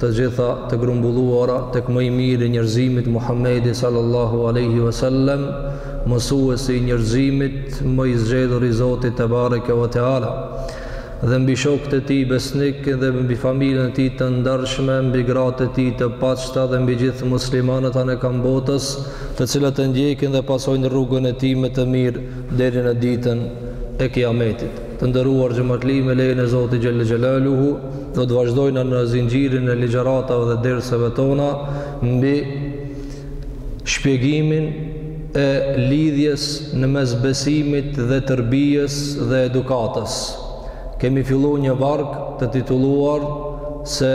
të gjitha të grumbulluara tek më i miri i njerëzimit Muhammedi sallallahu alejhi ve sellem mësuesi i njerëzimit më i zgjedhur i Zotit tebareke ve teala dhe mbi shokët e tij besnikë dhe mbi familjen e tij të ndershme mbi gratë e tij të paqta dhe mbi gjithë muslimanët anekënd botës të cilët e ndjekin dhe pasojnë rrugën e tij me të mirë deri në ditën e kijametit. Të nderuar xhamatli me lejen e Zotit xhelle xhelaluhu do të vazhdojna në zinxhirin e ligjëratave dhe derseve tona mbi shpjegimin e lidhjes në mes besimit dhe tërbijes dhe edukatës. Kemi fillu një varg të titulluar se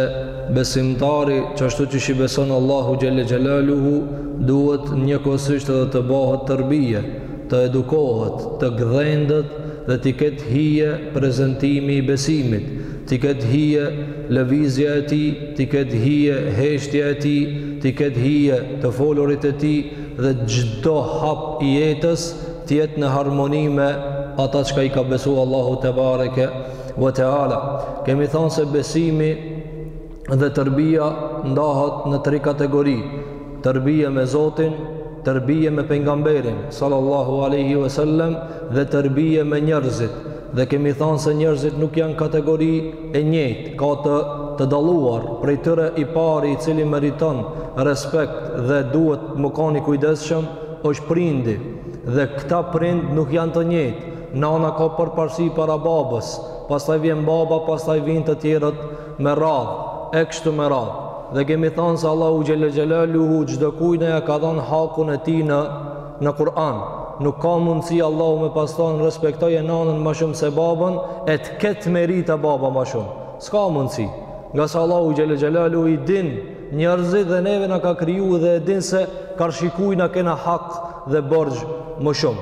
besimtari qashtu qysh i beson Allahu xhelle xhelaluhu duhet njëkohësisht edhe të bahet tërbije, të edukohet, të gdhendet dhe t'i ketë hije prezentimi i besimit, t'i ketë hije lëvizja e tij, t'i ketë hije heshtja e tij, t'i ketë hije të folurit e tij dhe çdo hap i jetës të jetë në harmoni me ata çka i ka besu Allahu tebareke ve teala. Kemi thënë se besimi Dhe tërbija ndahet në tri kategori, tërbije me Zotin, tërbije me pengamberin, sallallahu alejhi ve sellem, dhe tërbije me njerëzit. Dhe kemi thanë se njerëzit nuk janë kategori e njëjtë, ka të dalluar, prej tyre i pari i cili meriton respekt dhe duhet me kon i kujdesshëm, është prindi. Dhe këta prindë nuk janë të njëjtë, nana ka përparësi para babës, pastaj vjen baba, pastaj vijnë të tjerët, me radhë, e kështu me radhë. Dhe kemi thënë se Allahu xhelle xhelaluhu çdokujna ia ka dhënë hakun e tij në në Kur'an. Nuk ka mundësi Allahu me pas thënë respektoje nanën ma shumë se babën e të ketë merita baba ma shumë. S'ka mundësi. Ngase Allahu xhelle xhelaluhu i din njerëzit dhe neve na ka kriju dhe e din se karshi kujt na kena hak dhe borxh më shumë.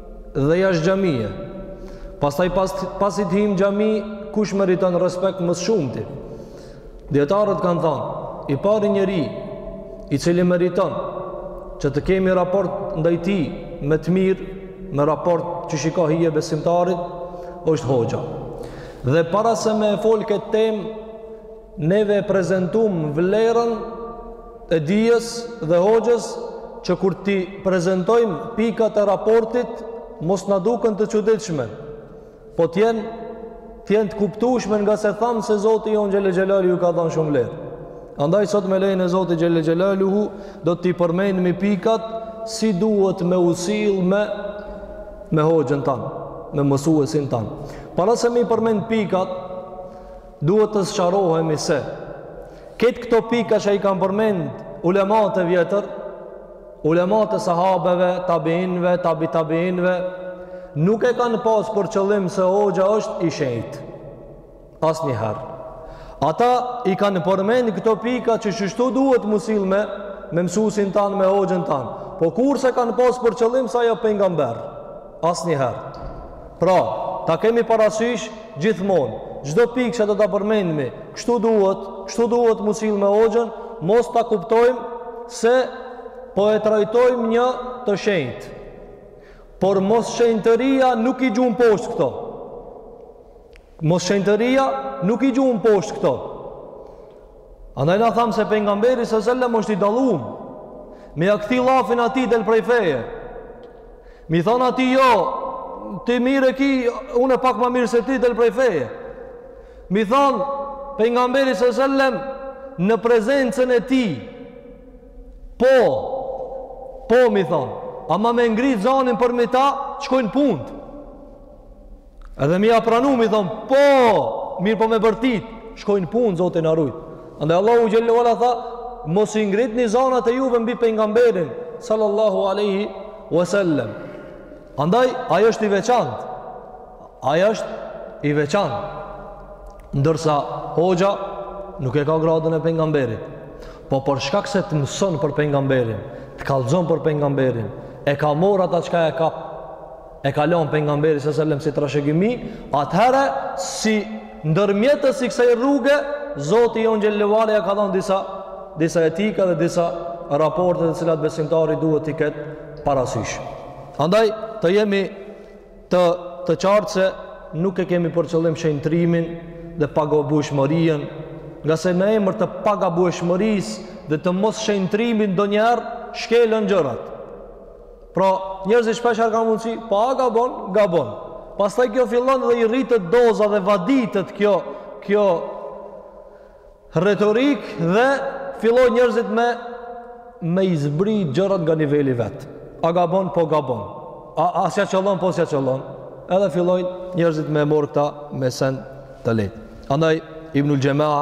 dhe jashtë xhamie. Pastaj pas pasi të him n'xhami, kush meriton respekt më së shumti? Dietarët kanë thënë, i pari njeri i cili meriton që të kemi raport ndaj tij me të mirë, me raport qysh i ka hije besimtarit, është hoxha. Dhe para se me fol këtë temë, neve e prezentum vlerën e dijes dhe hoxhës që kur t'i prezentojmë pikat e raportit mos na duken të çuditshme po të jenë të jenë të kuptueshme ngase thamë se Zoti jonë xhelle xhelaluhu i ka dhanë shumë vlerë. Andaj sot me lejen e Zotit xhelle xhelaluhu do t'i përmendmi pikat si duhet me u sill me me hoxhën tan, me mësuesin tan. Para se me i përmend pikat Duhet të sqarohemi se këtë këto pika që i kanë përmend ulematë e vjetër, ulematë e sahabëve, tabiinëve, tabi tabiinëve, nuk e kanë pas për qëllim se hoxha është i shenjt. Asnjëherë. Ata i kanë përmend këto pika që qështu duhet m'u sill me, me mësusin tand, me hoxhën tand. Po kurrë s'e kanë pas për qëllim se ai o pengamber. Asnjëherë. Pra, ta kemi parasysh gjithmonë, çdo pikë që do ta përmendmi, kështu duhet, kështu duhet m'u sill me hoxhën, mos ta kuptojmë se po e trajtojmë një të shenjtë. Por mosshenjtëria nuk i gjun poshtë këto. Mosshenjtëria nuk i gjun poshtë këto. Andaj na thamë se pengamberi s'sellem është i dallun. Me ja kthy llafin atij del prej feje. M'i thanë atij jo, ti mirë e ki, unë e pak ma mirë se ti del prej feje. M'i thanë, pengamberi s'sellem, në prezencën e tij, po, po m'i thonë, ama me ngri zanin për me ta, shkojnë punët. Edhe m'ia pranu, m'i thonë, po, mirëpo me bërtit, shkojnë punët, Zoti na rujt. Andaj Allahu Xhelle ve ala tha, mos i ngritni zanat e juve mbi pengamberin, sallallahu aleyhi wasallam. Andaj, ai është i veçantë, ai është i veçantë, ndërsa hoxha nuk e ka gradën e pengamberit, po për shkak se të mëson për pengamberin, të kallzon për pengamberin, e ka marr ata çka e ka e ka lënë pejgamberi sallallahu alajhi wasallam si trashëgimi, atëherë si ndërmjetës i kësaj rruge, Zoti i Lartësuar ja ka dhënë disa disa etika dhe disa raporte të cilat besimtari duhet t'i ketë parasysh. Andaj të jemi të të qartë se nuk e kemi për qëllim shenjtërimin dhe pagabueshmërinë, ngase në emër të pagabueshmërisë dhe të mosshenjtërimit ndonjëherë shkelen gjërat. Pra, njerëzit shpeshherë kanë mundësi, po a gabon, gabon. Pastaj kjo fillon dhe i rritet doza dhe vaditet kjo, kjo retorikë dhe fillojnë njerëzit me me i zbri gjërat nga niveli i vet. A gabon, po gabon. A a s'ja qëllon, po s'ja qëllon. Edhe fillojnë njerëzit me marr këta me send të lehtë. Andaj Ibnul Xhemaa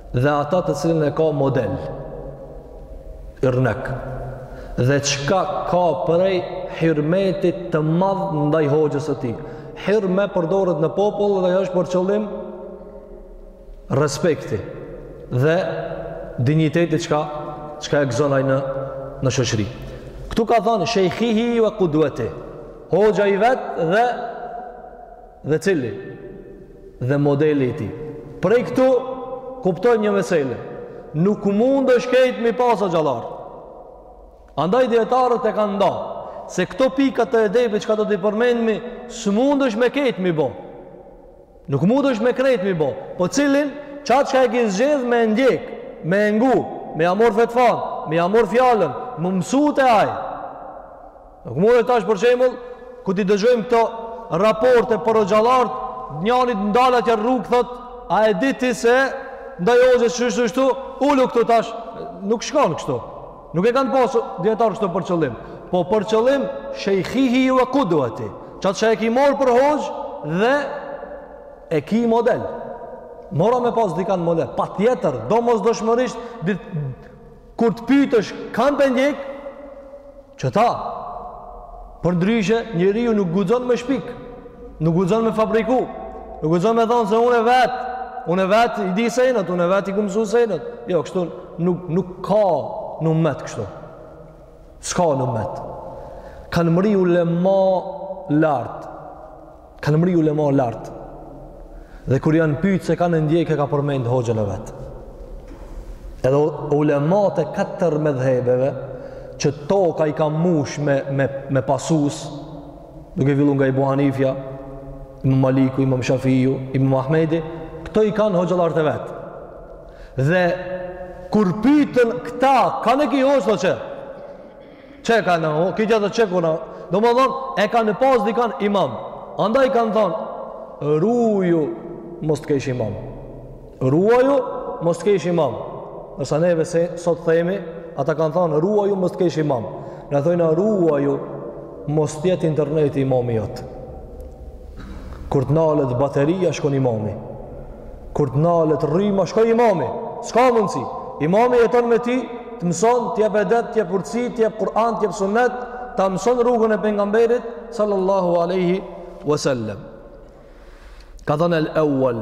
dhe ata të cilën e ka model yrnek dhe çka ka prej hyrmetit të madh ndaj hoxhës së tij hyrmet përdoret në popull dhe është për qëllim respekti dhe dinjiteti çka, çka e gëzon ai në, në shoqëri këtu ka thanë shejhihi ve kudveti hoxha i vet dhe dhe cili dhe modeli i tij. Prej këtu kuptojmë një meselë. Nuk mundesh krejt me i pas hoxhallarë. Andaj dijetarët e kanë nda, se këto pikat të edepit çka do t'i përmendmi, s'mundesh me krejt me i bo. Nuk mundesh me krejt me i bo. Po cilin, qatë çka e ki zgjedh me e ndjek, me e ngu, me ja marr fetfanë, me ja marr fjalën, me mësu te ai. Nuk mundet tash për shembull kur t'i dëgjojmë këto raporte për hoxhallart, njanit ndalet ja rrugë thotë, a e di ti se ndaj hoxhës është kështu, ulu këtu tash, nuk shkon kështu. Nuk e kanë pas dijetarët kështu për qëllim. Po për qëllim shejhihi wa qudwati. Qat sheh e ki marr për hoxhë dhe e ki model. Mo ra me pas dikan model. Patjetër, domosdoshmërisht Kur të pyetësh kan pe ndjek, qeta. Përndryshe, njeriu nuk guxon me shpik, nuk guxon me fabriku, nuk guxon me thonë se unë vetë, unë vetë i di senet, unë vetë i kom mësu senet. Jo, kështu nuk, nuk kanë met kështu. S'kanë met. Kanë mrri ulema lart. Kanë mrri ulema lart. Dhe kur janë pyt se kan e ndjek, e ka përmend hoxhën e vet. Edhe ulemat e katër medhhebeve, që toka i ka mush me, me, me pasues, duke fillu nga Ebu Hanifja, Imam Maliku, Imam Shafiu, Imam Ahmedi, këto i kanë hoxhallarët e vet. Dhe kur pyten këta, kan e ki hoxhë, qe? Qe kan e ki ti atë, qekurna. Domethënë, e kanë pas dikan imam. Andaj kanë thanë, ruaju mos të kesh imam. Ruaju mos të kesh imam. Ndërsa neve sot themi, ata kanë thanë, ruaju mos të kesh imam. Na thojna, ruaju mos të jetë interneti imami jot. Kur të nalet bateria, shkon imami. Kur të nalet rryma, shkon imami. S'ka mundësi. Imami jeton me ti, të mëson, të jep edep, të jep urtësi, të jep Kur'an, të jep sunnet, ta mëson rrugën e pejgamberit, sallallahu aleyhi wasallam. Ka thënë el ewell,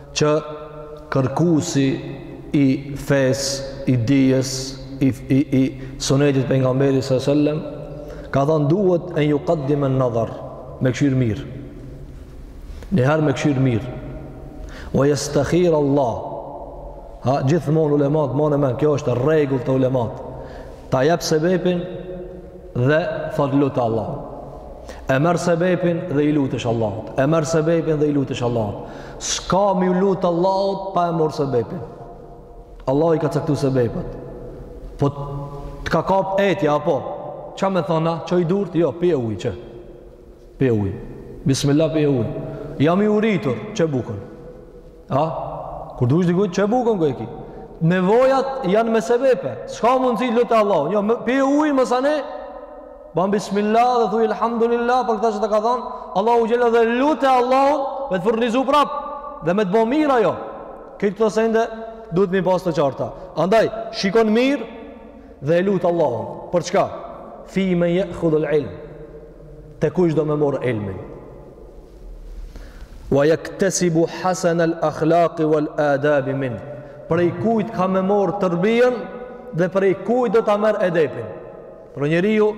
që kërkusi i fesë, i dijes, i, i, i sunetit Pejgamberit sallallahu aleyhi wasallam, ka thonë duhet en jukaddime nadhar, me kshyr mirë. Njëherë me kshyr mirë. We jestekhir Allah, ha, gjithmonë ulemat, mani n'men, kjo është rregull te ulemat, ta jep sebepin, dhe thot lute Allahun. E merr sebepin dhe i lutesh Allahut. E merr sebepin dhe i lutesh Allahut. S'ka me ju lut Allahut pa e marrë sebepin. Allahu i ka caktuar sebepet. Po të ka kap etja apo ça me thon, çoji durt, jo, pi ujë, qe. Pi ujë. Bismillah pi ujë. Jam i uritur, qe bukën. A? Kur du është dikujt qe bukën ku e ki? Nevojat janë me sebepe. S'ka mundësi lute Allahun. Jo, pi ujë me sahan. Ban bismillah dhe thuaj alhamdulillah për këtë që të ka dhënë Allahu xhel dhe lute Allahun me të furnizu prap dhe me të bo mirë ajo. Këto sende duhet mi pas të qarta. Andaj, shikon mirë dhe e lut Allahun. Për çka? Fi men jehudhul ilm. Te kush do me marrë ilmin? Wa yaktasibu hasan al-akhlaq wal-adab min. Prej kujt ka me marr terbijen dhe prej kujt do ta merr edepin. Pra njeriu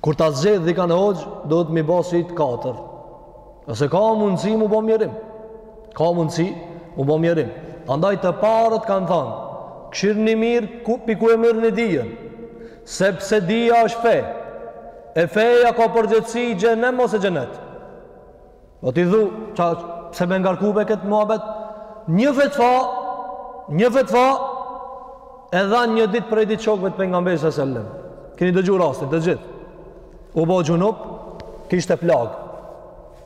kur ta zgjedh dhe kan hoxhë, duhet mi bo sytë katër. Ose ka mundësi mu bo mjerim. Ka mundësi mu bo mjerim. Andaj të parët kanë thënë, kshyrni mirë ku, pi ku e merrni dijen. Sepse dija është fe. E feja ka përgjegjësi, xhehnem ose xhenet. Po ti thu, ça, pse me ngarku me këtë muabet? Një fetfa, një fetfa, e dhanë një dit prej dit shokve të pejgamberit alejhi selam. Keni dëgju rastin, të gjithë. U bo xhunup, kishte plagë.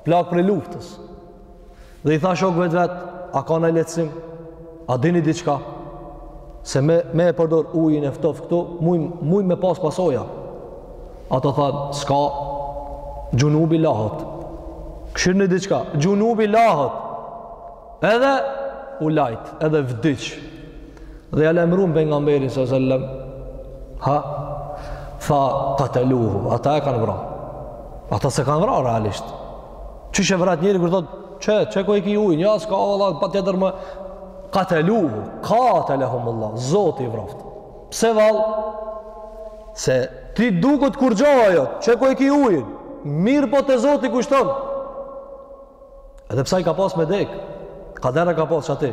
Plagë prej luftës. Dhe i tha shokëve të vet, a ka naj lehtësim? A dini diçka? Se me e përdor ujin e ftof këtu, muj muj me pas pasoja. Ata thanë, s'ka, xhunubi lahet. Kshyrni diçka, xhunubi lahet. Edhe u la, edhe vdiq. Dhe e lajmrun pejgamberin alejhi selam, ha, tha, kateluhu, ata e kanë vra. Ata s'e kanë vra, realisht. Qysh e vret njeri kur thot, "Qe, qe ku e ki ujin? Ja s'ka valla, patjetër me. Kataluhu, katalahumullah, Zoti i vraft." Pse vall? Se ty duket kurgja ajo, qe ku e ki ujin? Mirë po te Zoti kushton. Edhe pse ai ka pas me dekë. Kaderi ka pas qaty.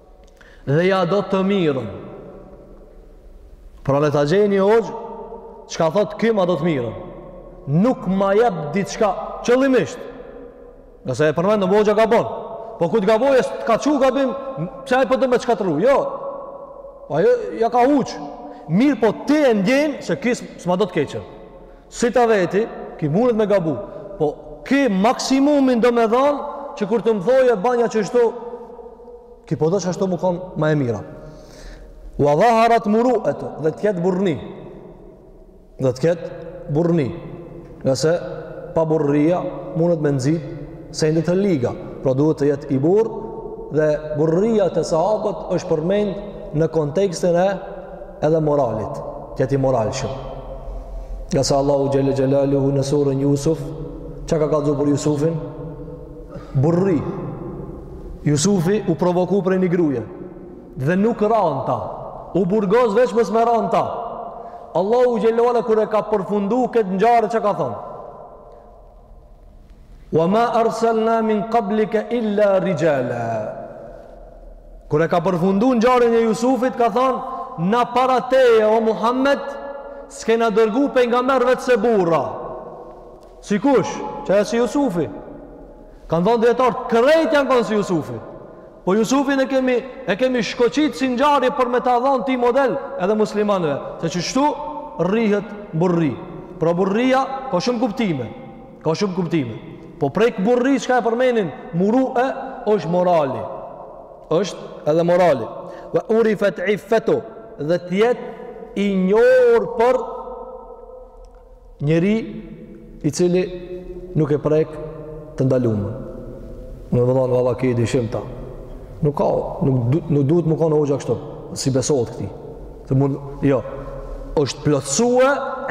dhe ja do të mirën. Pra le ta gjen ni hoxh, çka thotë ky ma do të mirën. Nuk ma jep diçka qëllimisht. Nëse e përmendëm, hoxha gabon. Po ku të gaboj e të ka çu gabim, se ai po do me shkatërru. Jo, pa, jo, ja ka huq. Mirë po ti e ndjen se ky s'ma do të keqen. Si ta veti, ky munet me gabu, po ky maksimumin do me dhanë që kur të më thoje bane qështu, ky po do qashtu me konë ma e mira. Wa dhaharat muruetuhu, dhe të ketë burrni. Dhe të ketë burrni. Ngase paburrëria munet me nxit sende të liga, pra duhet të jetë i burrë, dhe burrëria te sahabët është përmend në kontekstin e edhe moralit, të jetë i moralshëm. Ngase Allahu xhelle xhelaluhu në suren Jusuf, çka ka kallzu për Jusufin? Burri. Jusufi u provoku prej një gruje dhe nuk ra n'ta. U burgos veç mos me ra n'ta. Allahu xhelle xhelaluhu kur e ka përfundu këtë ngjarje çka ka thonë? Wa ma arsalna min qablika illa rijala. Kur e ka përfundu ngjarjen e Jusufit, ka thonë, "Na para teje o Muhammed, s'kena dërgu pejgamberë veç se burra." Si kush? Qe si Jusufi. Kanë thënë dijetarët, krejt janë konë si Jusufi. Po Jusufin e kemi e kemi shkoqit si ngjarje për me ta dhanë ty model edhe muslimanëve, se qështu rrihet burri. Pra burrëria ka shumë kuptime. Ka shumë kuptime. Po prej burrërisë çka e përmenin murue është morali. Është edhe morali. Wa urifat iffetuhu dhe të jetë i njohur për Njeri i cili nuk e prek të ndalumën. Në e dhan, valla ki dyshim n'ta. Nuk ka, nuk, nuk duhet me konë hoxha kështu. Si besohet këtij. Të mund, jo. është plotësu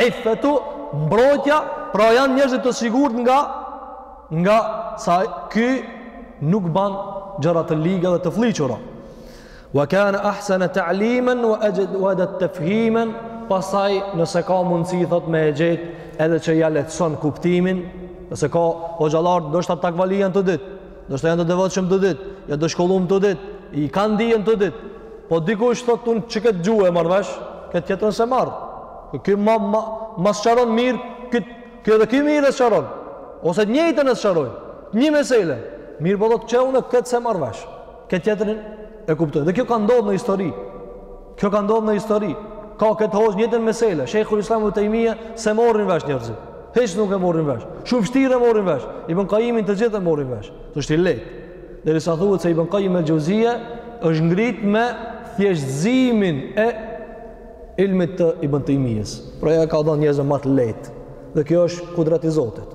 iffetu, mbrojtja, pra janë njerëzit të sigurt nga, ngase ky nuk ban gjëra të liga dhe të flliqura. Wa kana ahsana ta'liman wa ajwada tafhiman, pastaj nëse ka mundësi thot me e gjet edhe që ja lehtëson kuptimin, nëse ka hoxhallar ndoshta takvali janë të dytë, ndoshta janë të devotshëm të dytë, janë të shkollum të dytë, i kanë dijen të dytë. Po dikush thot unë që këtë shumë e marr vesh, këtë tjetrin s'e marr. Ky ma ma ma sqaron mirë, ky ky edhe ky mirë e sqaron. Ose të njëjtën e sqarojnë. Një mesele. Mirëpo thot që unë këtë s'e marr vesh. Këtë tjetrin e kuptoj. Dhe kjo ka ndodhë në histori. Kjo ka ndodhë në histori. Ka këtë, hoxh, njëjtën mesele. Shejhul Islam Ibnu Tejmije s'e morrin vesh njerëzit. Hiç nuk e morrin vesh. Shumë vështirë e morrin vesh. Ibn Kajimin të gjithë e morrin vesh. T'është i lehtë. Derisa thuhet se Ibn Kajim el Xheuzije, është ngrit me thjeshtëzimin e ilmit të Ibn Tejmijes. Pra ja ka dhënë njerëzve ma të lehtë. Dhe kjo është kudrat i Zotit.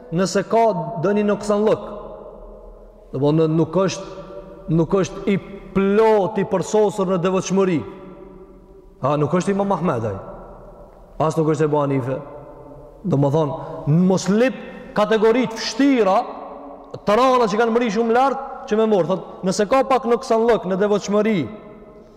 Nëse ka ndonjë noksanllëk, domethënë nuk është, nuk është i plot i përsosur në devotshmëri, a nuk është imam Ahmedi, as nuk është Ebu Hanife, domethënë, mos lyp kategori t'vështira, të rana që kanë mrri shumë lart, që me marr, thotë, nëse ka pak noksanllëk në devotshmëri,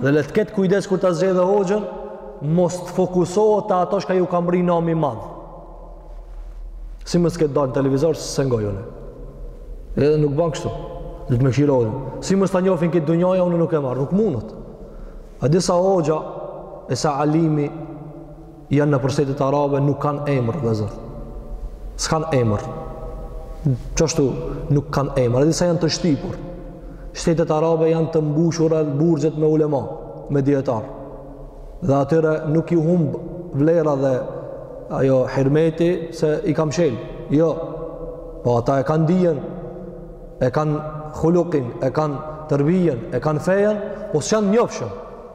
Dhe le të ketë kujdes kur ta zgjedhë hoxhën, mos të fokusohet te ato çka ju ka mbrri nami i madh. Si mos t'ket dalë në televizor s'e ngoj unë. Edhe nuk ban kështu. Do të më xhirojë. Si mos ta njohin krejt dynjaja, unë nuk e marr, nuk munet. A di sa hoxha e sa alimi janë nëpër shtetet arabe nuk kanë emër dhe zërë s'kan emër qashtu nuk kanë emër e disa janë të shtypur shtetet arabe janë të mbushura burgjet me ulema me dijetarë dhe atyre nuk ju humb vlera dhe ajo hyrmeti se i kan mshel jo po ata e kanë dijen e kanë khulukin e kanë terbijen e kanë fejen po s'janë njofshëm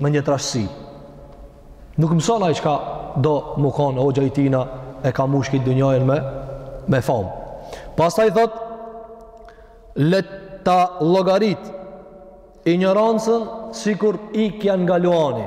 me një trashësi. Nuk mëson ai çka do mu kon hoxha i tina e ka mushë këtë dynjajën me, me famë. Pastaj thot, le ta llogarit injorancën sikur ikja nga luani.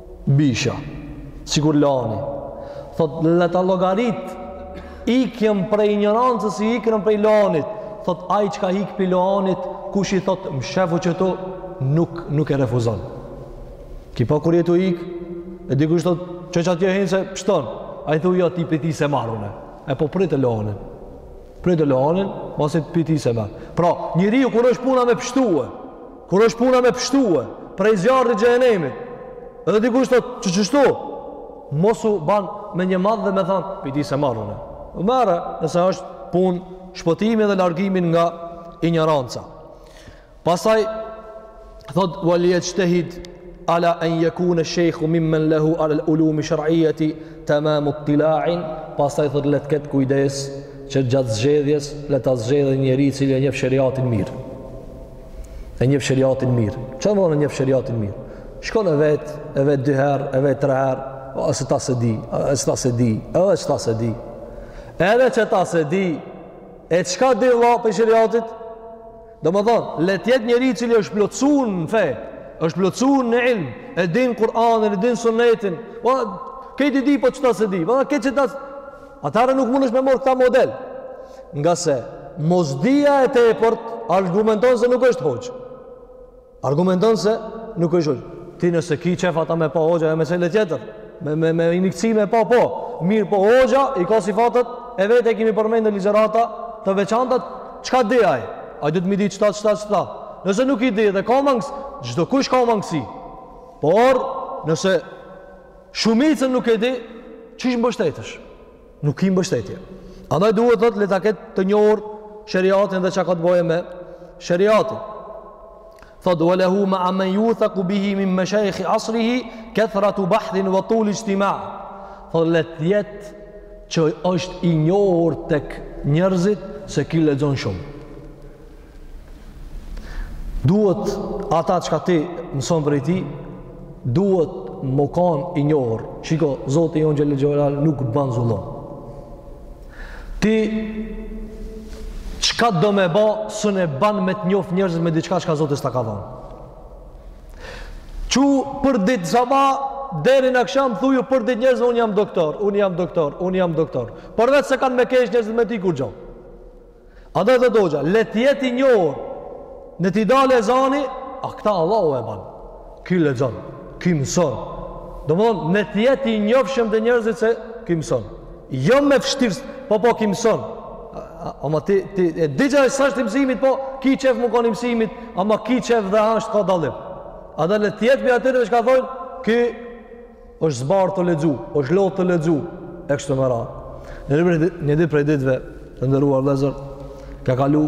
Bisha, sikur luani, thot le ta llogarit ikjen prej injorancës si ikjen prej luanit, thot ai çka ik pi luanit, kush i thot mshefu qetu nuk nuk e refuzon. Ki pa kur je tu ik, e dikush thot qe çatje hin se pshton. A i thu jo ti, pi ti s'e marr un. E po prite luanin. Prite luanin, masi pi ti s'e merr. Pra, njeriu kur është puna me pshtue, Kur është puna me pshtue, prej zjarrit xhehenemit, edhe dikush të thot qështu, mos u ban mendjemadh dhe me thanë, pi ti s'e marr un. Merre, nëse është pun shpëtimi dhe largimin nga injoranca. Pastaj, thot, vel jexhtehid ala en jekune shejhu mimmen lehu alel ulumi sher'ijeti temamu ttilain, pastaj, thot, le të ketë kujdes, që gjatë zgjedhjes, le ta zgjedhe njeri cili e njef sheriatin mirë. E njef sheriatin mirë. Çka domethënë e njef sheriatin mirë? Shkon e vet, e vet dy herë, e vet tre herë, e qeta s'e di, e qeta s'e di, edhe qeta s'e di. Edhe qeta s'e di, e çka di de prej sheriatit? Domethënë, le t'jetë njeri cili është plotsun në fe, është plotsun në ilm, e din Kur'anin, e din sunetin, o, këtë di për po qeta s'e di, o, këtë qeta s'e di, Atëherë nuk mundesh me marr këta model. Ngase mosdija e tepërt argumenton se nuk është hoxhë. Argumenton se nuk është hoxhë. Ti nëse ki qejf ata me pa hoxhë e mesele tjetër, me, me, me inikci me pa po, mirëpo hoxha i ka sifatet e veta i kemi përmendë në ligjërata të veçanta, çka di ai? Ai duhet m'i di qëta, qëta, qëta. Nëse nuk i di dhe ka mangësi, çdokush ka mangësi. Por, nëse Shumicën nuk e di qysh mbështetesh. Nuk ki mbështetje. Andaj duhet thot le ta ketë të njohur sheriatin dhe çka ka të bëjë me sheriatin. Thot wa lahu ma'a man yuthaqu bihi min mashayikhi asrihi kathratu bahthin wa tul ijtima. Thot le të jetë që është i njohur tek njerëzit se ky lexon shumë. Duhet ata çka ti mëson prej tij, duhet me kanë i njohur. Shiko, Zoti jonë xhel-le xhelal nuk ban zullum. Ti, çka do me ba, s'un e ban me të njoftë njerëzit me diçka çka Zoti s'ta ka dhanë. Çu për ditë sabah, deri në aksham, thuju për ditë njerëzve, unë jam doktor, unë jam doktor, unë jam doktor. Përveç se kanë me keshë njerëzit me ty kurgjo. Andaj edhe hoxha, le të jetë i njohur, le t'i dalë zani, a këta Allahu e ban, ky lexon, ky mëson. Domethonë, le të jetë i njofshëm te njerëzit se ky mëson. Jo me vështirësi, po po ky mëson. Ama ti, ti e di që s'ashtë i mësimit, po ki qejf me konë i mësimit, ama ki qejf dhe ashtë ka dallim. Andaj le të jetë prej atyneve çka thonë, ky është zbardhë tu lexu, është lodhë tu lexu, e kështu me radhë. Një ditë, një ditë prej ditëve, të nderuar vëllezër, ka kalu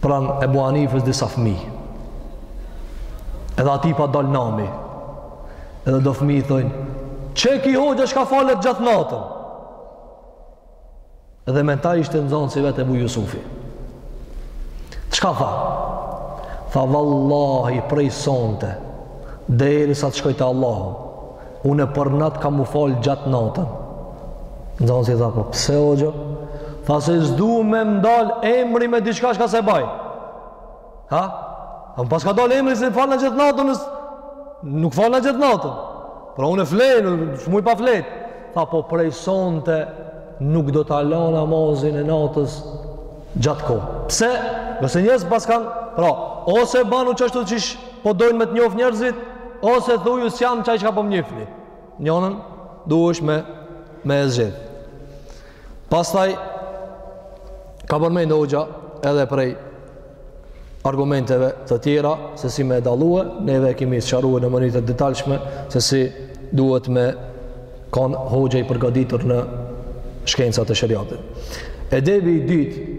pranë Ebu Hanifes disa fëmi. Edhe atij i pa dal nami. Edhe do fëmi thojnë, qiky hoxha çka falet gjithë natën? Edhe me ta ishte nxonësi i vet Ebu Jusufi. Çka tha? Tha vallahi prej sonte, derisa të shkoj te Allahu, unë për natë kam m'u falë gjithë natën. Nxonësi tha, po pse hoxhë? Tha se s'du me m'dal emri me diçka çka s'e baj. Ha? A më paska dalë emri se falna gjithë natën, nuk falna gjithë natën. Pra unë e fle, s'muj pa fletë. Tha po prej sonte, nuk do ta la namazin e natës gjatë kohë. Pse? Nëse njerëz paskan, pra, ose banu qashtu qysh po dojnë me të njoftë njerëzit, ose thuju s'jam qaj çka po më njifni. Njanën duhesh me me e zgjedh. Pastaj ka përmend hoxha edhe prej argumenteve të tjera se si me e dallue, neve e kemi sqarue në mënyrë të detalshme se si duhet me kanë hoxha i përgatitur në shkencat e sheriatit. Edebi i dytë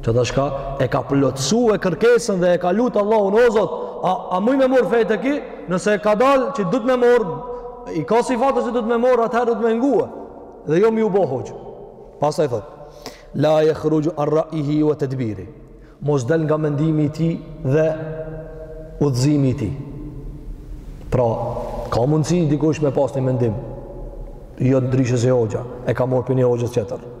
Qe tash ka e ka plotësue kërkesën dhe e ka lutë Allahun o Zot, a, a muj me morë fe te ky, nëse i ka dalë që duhet me morë, i ka sifatet që duhet me morë, atëherë duhet me ngue, dhe jo me iu bo hoxhë. Pastaj thot, la yakhruju an ra'yihi wa tadbirih, mos del nga mendimi i tij dhe udhëzimi i tij. Pra, ka mundësi dikush me pas një mendim, jo ndryshe si hoxha, e ka morë prej një hoxhe tjetër.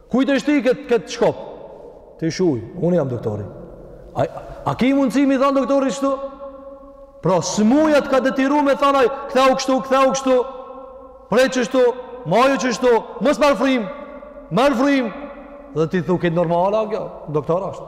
Kujt e shti këtë, kët shkop? Ti shuj, unë jam doktori. A, a ki mundësi me i thanë doktorit ashtu? Pra, sëmuja t'ka detyru me thanë ai, ktheu kështu, ktheu kështu, prej qështu, maju qështu, mos merr frymë, merr frymë, dhe ty t'duket normale, kjo, doktor ashtë.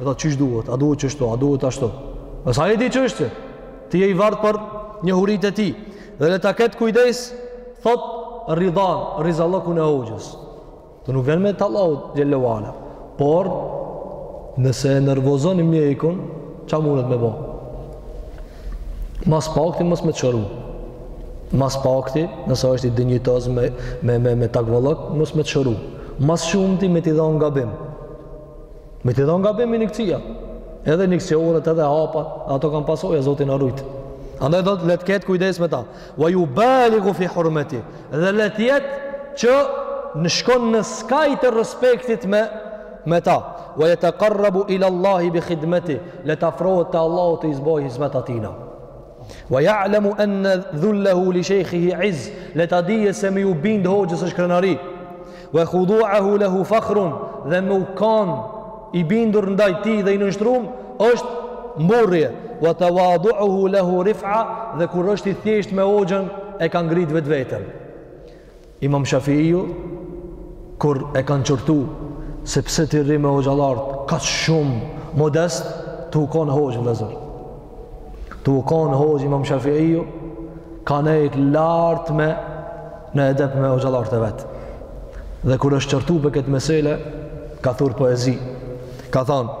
E thotë qysh duhet, a duhet qështu, a duhet ashtu. Dhe s'e di qysh është, ti je i varur për njohuritë e tij. Dhe le ta ketë kujdes, thotë ridan, rizallëkun e hoxhës. Të nuk vjen me t'Allahut xhelle wa ala. Por, nëse e nervozon mjekun, çka mundet me bo? Ma s'pakti, mos me të shëru. Ma s'pakti, nëse është i dinjitoz me, me, me, me takvallëk, mos me të shëru. Ma s'shumti me t'i dhonë gabim. Me t'i dhënë gabim injeksia. Edhe injeksionet, edhe hapa, ato kanë pasoja, Zoti na rujt. Andaj thotë le të ketë kujdes me ta. Wa jubaligu fi hurmetih. Dhe le të jetë që në shkon në skaj të respektit me, me ta. Wa jetekarrabu ila Allahi bi khidmetih. Le të afrohet te Allahu tu i bo hizmet atina. Wa ya'lamu anna dhullahu li shaykhihi 'izz, le ta dije se me iu bind hoxhës është krenari. Wa khudu'ahu lahu fakhrun, dhe me u kan i bindur ndaj tij dhe i nënshtruar është mburrje. Wa tawadu'uhu lahu rif'a, dhe kur është i thjesht me hoxhën e ka ngrit vetveten. Imam Shafi'iu kur e kanë qortu se pse ti rri me hoxhallartë kaq shumë modest, tu u kanë hoxhë vëllazër. Tu u kanë hoxhë Imam Shafi'iu ka nejt lart me në edep me hoxhallartë e vet. Dhe kur është qortu për këtë mesele, ka thur poezi. Ka thënë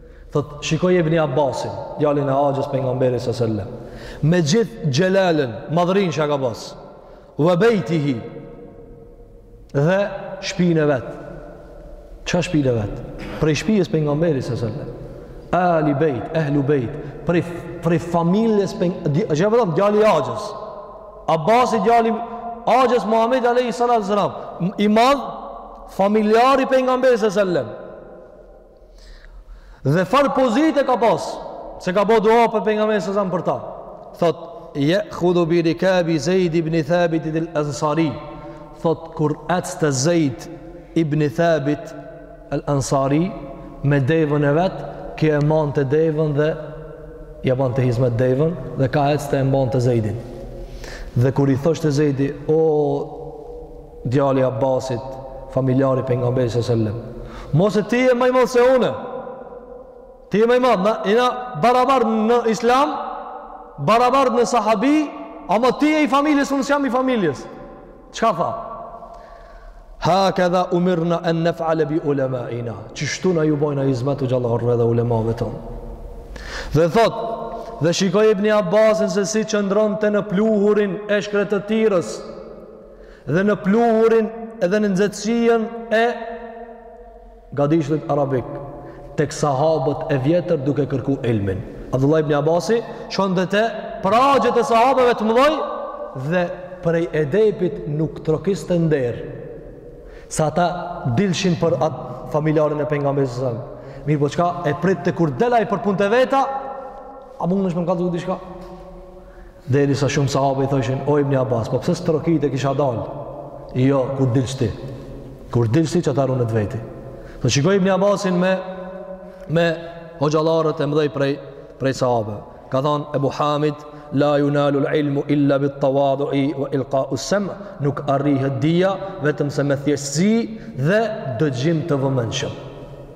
Thot, shikoje Ibn Abbasin, djalin e Axhës pejgamberit sallallahu alajhi wasallam. Me gjithë xhelalën, madhrin që ka pas. Wa baytihi. Dhe shpinë e vet. Çka shpinë e vet? Prej shpijes pejgamberit sallallahu alajhi wasallam. Ali bayt, ehlu bayt, prej prej familjes peng, ja po them djali i Axhës. Abbasi djali Axhës Muhammed alayhi salatu wasallam. I madh familjar i pejgamberit sallallahu alajhi wasallam. Dhe çfarë pozite ka pas, se ka bo dua pejgamberi sallallahu alajhi wasallam për ta. Thot, jehudhu bi rikabi Zejd ibni Thabitin el Ansari. Thot, kur ecte Zejd ibni Thabit el Ansari, me devën e vet, ky e mante devën dhe ja bante hizmet devën dhe ka ecte e mbante Zejdin dhe kur i thoshte Zejdi o Djali Abbasit, familjari pejgamberit sallallahu alajhi wasallam. Mos, e ti je ma i madh se une. Ti je ma i madh. Na jena barabar në islam, barabar në sahabi, ama ti je i familjes, unë s'jam i familjes. Çka tha? Hakedha umirna en nefale bi ulemaina. Qështu na ju bojna hizmet hoxhallarve dhe ulemave tonë. Dhe thot, dhe shikoj ibn Abbasin se si qëndronte në pluhurin e shkretëtirës, dhe në pluhurin dhe në nxehtësinë e gadishullit arabik tek sahabët e vjetër duke kërku ilmin Abdullah ibn Abasi shkonte te pragjet e sahabëve të mëdhoj dhe prej edepit nuk trokiste n'derë se ata dilshin për atë familjarin e pejgamberit sallallahu alajhi wasallam mirëpo çka e pritte kur delaj për punët e veta a mundesh me m'kallzu diçka Derisa shumë sahabe i thojshin, o Ibni Abbas, po pse s'trokite, kisha dalë? Jo, kur dilsh ti. Kur dilsh ti që ta runët veti. Dhe shikoj Ibni Abbasin me, me hoxhallarët e mdhej prej, prej sahabe. Ka thonë Ebu Hamid, la junalul ilmu illa bit tawadui wa ilkais sem, nuk arrihet dija vetëm se me thjeshtësi dhe dëgjim të vëmendshëm.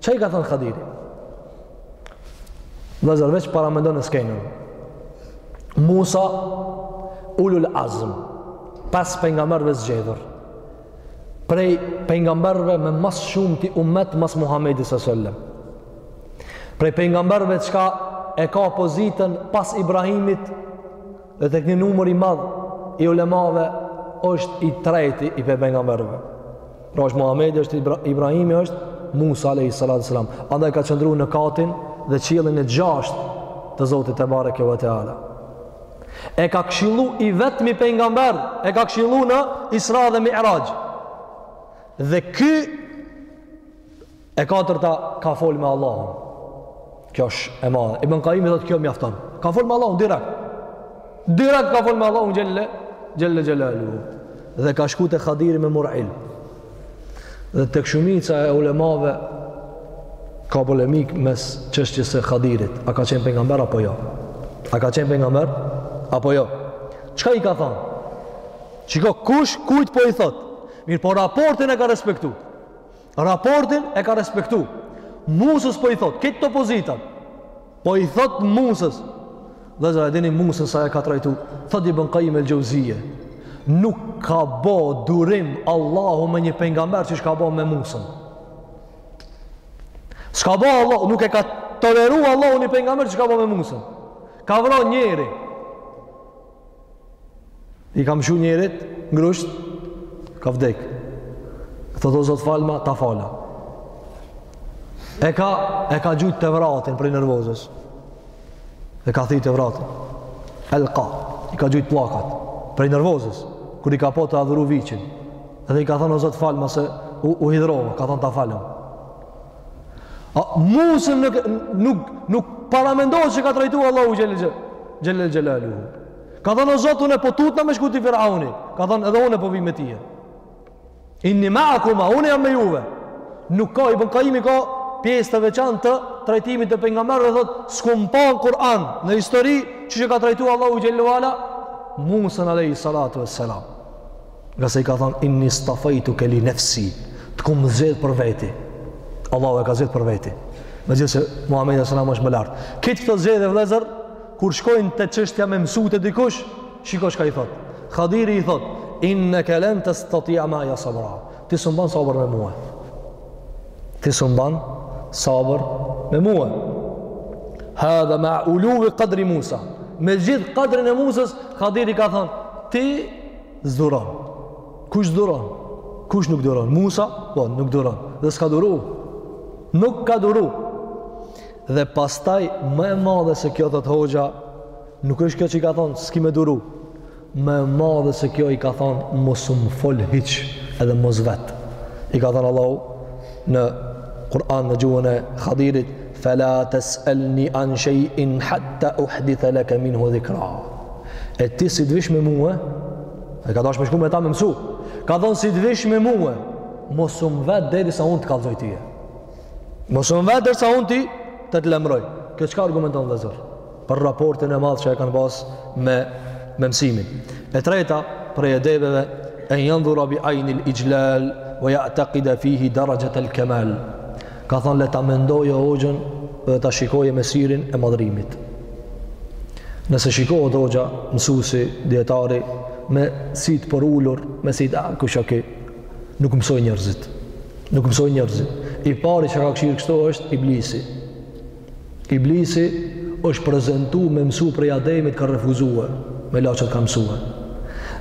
Çka i ka thënë Hadiri? Vllazër, veç paramendone skenën. Musa, ullul azm, pesë pejgamberëve zgjedhur, prej pejgamberëve me ma së shumti umet mas Muhammedit sallallahu alajhi wasallam. Prej pejgamberëve çka e ka pozitën pas Ibrahimit, Dhe tek një numër i madh i ulemave është i treti i pejgamberëve. Pra është Muhamedi, është Ibra, Ibrahimi, është Musa alayhi salatu wasalam. Andaj ka qëndru në katin dhe qiellin e gjashtë të Zotit tebareke ve teala. E ka këshillu i vetmi pejgamber, e ka këshillu në Isra dhe Mi'raxh. Dhe ky E katërta ka fol me Allahun. Kjo është e madhe. Ibn Kajim thotë kjo mjafton. Ka fol me Allahun direkt. Direkt ka fol me Allahun xhelle xhelaluhu. Dhe ka shku te Hadiri me marr ilm. Dhe tek shumica e ulemave ka polemik mes çështjes së Hadirit, a ka qenë pejgamber apo jo? A ka qenë pejgamber apo jo? Çka i ka thënë? Shiko kush kujt po i thot? Mirëpo raportin e ka respektu. Raportin e ka respektu. Musës po i thot, këto pozitat, po i thot Musës, vllezër e dini Musën sa e ka trajtu, thot Ibn Kajim el Xheuzije, nuk ka bo durim Allahu me një pengamber qysh ka bo me Musën. S'ka bo Allahu, nuk e ka toleru Allahu një pengamber qysh ka bo me Musën. Ka vra njeri, I ka mshu njerit, ni grusht, ka vdek. Thot o Zot falma, ta fala. E ka, e ka gjujt Tevratin prej nervozës. E ka thy Tevratin. Elka, i ka gjujt pllakat prej nervozës. Kur i ka pa tu adhuru viçin. Edhe i ka thonë o Zot falma se u, u hidhrova, ka thonë ta falëm. A, Musën nuk, nuk, nuk paramendohet qysh e ka trajtu Allahu xhelle xhelaluhu Ka thënë o Zot unë po tutna me shku te Firauni Ka thënë edhe unë po vij me tye Inni meakuma, unë jam me juve Nuk ka, Ibn Kajimi ka pjesë të veçantë të trajtimit të pengamber dhe thot s'kum pa në Kur'an në histori qysh e ka trajtu Allahu xhelle ue ala Musën alejhi salatu ve selam Ngase i ka thënë, inni istafejtuke li nefsi, t'kum zgjedh për veti. Allahu e ka zgjedh për veti. Megjithëse Muhammed alejhi selam është më lartë. Kitë këto zgjedhje vllezër, kur shkojnë te çështja me mësu te dikush, shiko çka i thotë. Hadiri i thotë, inneke len testetia meije sabra. Ti s'mban sabër me mue. Ti s'mban sabër me mue. Hadha mea uluvi kadri Musa. Me gjithë kadrin e Musës, Hadiri ka thonë, ti S'duron. Kush s'duron? Kush nuk duron? Musa? Po, nuk duron. Dhe s'ka duru. Nuk ka duru. Dhe pastaj, më e madhe se kjo thot hoxha, nuk është kjo që i ka thonë, s'ki me duru. Më e madhe se kjo i ka thonë, mos më fol hiç, edhe mos vet. I ka thonë Allahu në Kur'an në gjuhën e Hadirit, Fela tes'elni an shej'in hatta uhdithe leke minhu dhikra. E ti si të vish me mue, e ka dash me shku me ta me mësu, ka thonë si të vish me mue, mos um vet derisa unë të kallzoj tije. Mos um vet derisa unë ti të të lajmroj. Kjo çka argumenton vllezër? Për raportin e madhë që e kanë pas me, me mësimin. E treta, prej edebeve, en jandhura bi ajnil ixhlal, ue ja'tekida fihi derexhatel kemal. Ka thënë le ta mendoje hoxhën dhe ta shikoje me syrin e madhërimit. Nëse shikohet hoxha, mësuesi, dietari me sy të përulur, me sy të ah, kush është ky? Nuk mësojnë njerëzit. Nuk mësojnë njerëzit. I pari që ka këqyrë kështu është Iblisi. Iblisi është prezentue me mësu prej Ademit ka refuzue melaqet kanë mësue.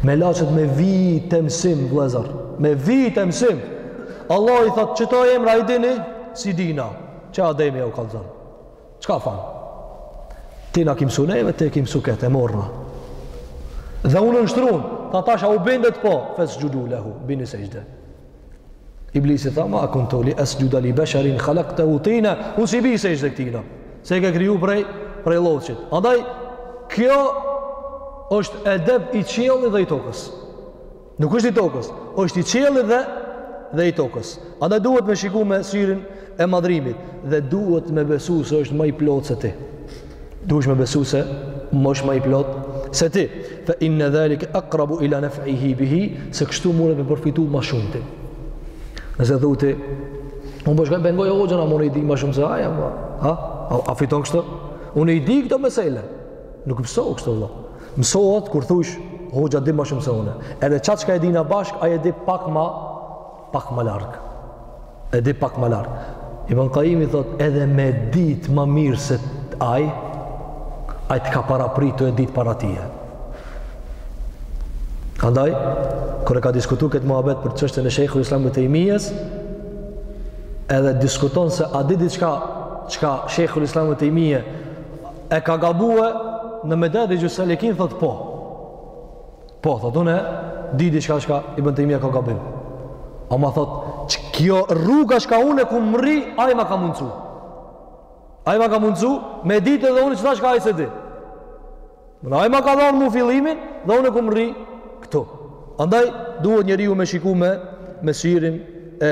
Melaqet me vite mësim, vllezër. Me vite mësim. Allah i thot qëto emra i dini, s'i dina. Qe Ademi jau kallzon. Çka thanë? Ti na ki mësu neve, ti ki mësu këtë, e morna. Dhe u nënshtrunë, ta tash a u bindët po, fesxhudu lehu, bini sexhde. Iblisi tha, ma kuntu li esxhuda li besherin, khalaktehu tina, unë s'i bi sexhde këtina, se e ke kriju prej, prej lloqit. Andaj, kjo është edep i qiellit dhe i tokës. Nuk është i tokës, është i qeli dhe, dhe i tokës. Andaj duhet me shiku me syrin e madhrimit dhe duhet me besu se është ma i plotë se ti. Duhesh me besu se më është më i plot se ti. Fa inna zalika aqrabu ila naf'ihi bihi, se kështu mund të përfitu më shumë ti. Nëse thotë unë po shkoj p'e ngoj hoxhën ama un di më shumë se ai apo ha? A, a fiton kështu? Unë i di këto mesela. Nuk mëso kështu vëlla. Mësohet kur thush hoxha di më shumë se unë. Edhe qat çka e dina bashk, ai e di pak më Pak më larg. E di pak më larg. Ibn Kajjimi thot edhe me ditë ma mirë se ai, ai të ka parapri tu e ditë para tije. Andaj, kur e ka diskutu këtë muhabet për çështjen e Shejhul Islam ibn Tejmijes, edhe diskuton se a di diçka çka Shejhul Islam ibn Tejmije e ka gabue në Medarixhus Salikin thot po. Po, thot, une, di diçka çka Ibn Tejmija ka gabim. Ama thot, që kjo rruga çka une kum mrri, ai ma ka mundsu. Ai ma ka mundsu, me ditë edhe une qëta çka ai s'e di. Në ai ma ka dhanë mu fillimin, dhe une kum mrri këtu. Andaj, duhet njeriu me shiku me, me syrin e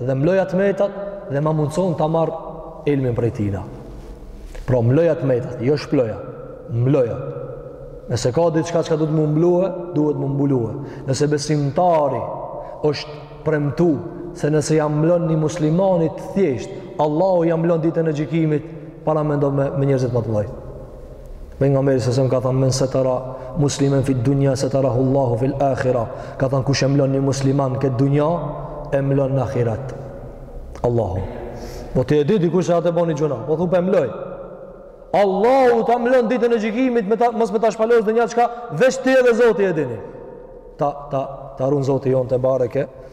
dhe mloja të metat dhe ma mundëson të marrë ilmin prej tina. Pra mloja të metat, jo shploja, mloja. Nëse ka diçka çka duhet m'u mblue, duhet m'u mbulue. Nëse besimtari është premtu se nëse ja mlon një muslimani të thjesht, Allahu ja mlon ditën e gjykimit, paramendo me, me njerëzit ma të mdhojt. Pejgamberi sësëm ka thënë men setera muslimen fid dunja seterahullahu fil akhira. Ka thënë kush e mlon një musliman këtë dunja e mlon në akhirat. Allahu. Po ti e di dikush se atë e boni gjynah. Po thu po e mloj. Allahu ta mlon ditën e gjykimit, mos me ta shpalos dhe një çka veç ti edhe zoti e dini. Ta, ta, ta runë zoti jonë tebareke.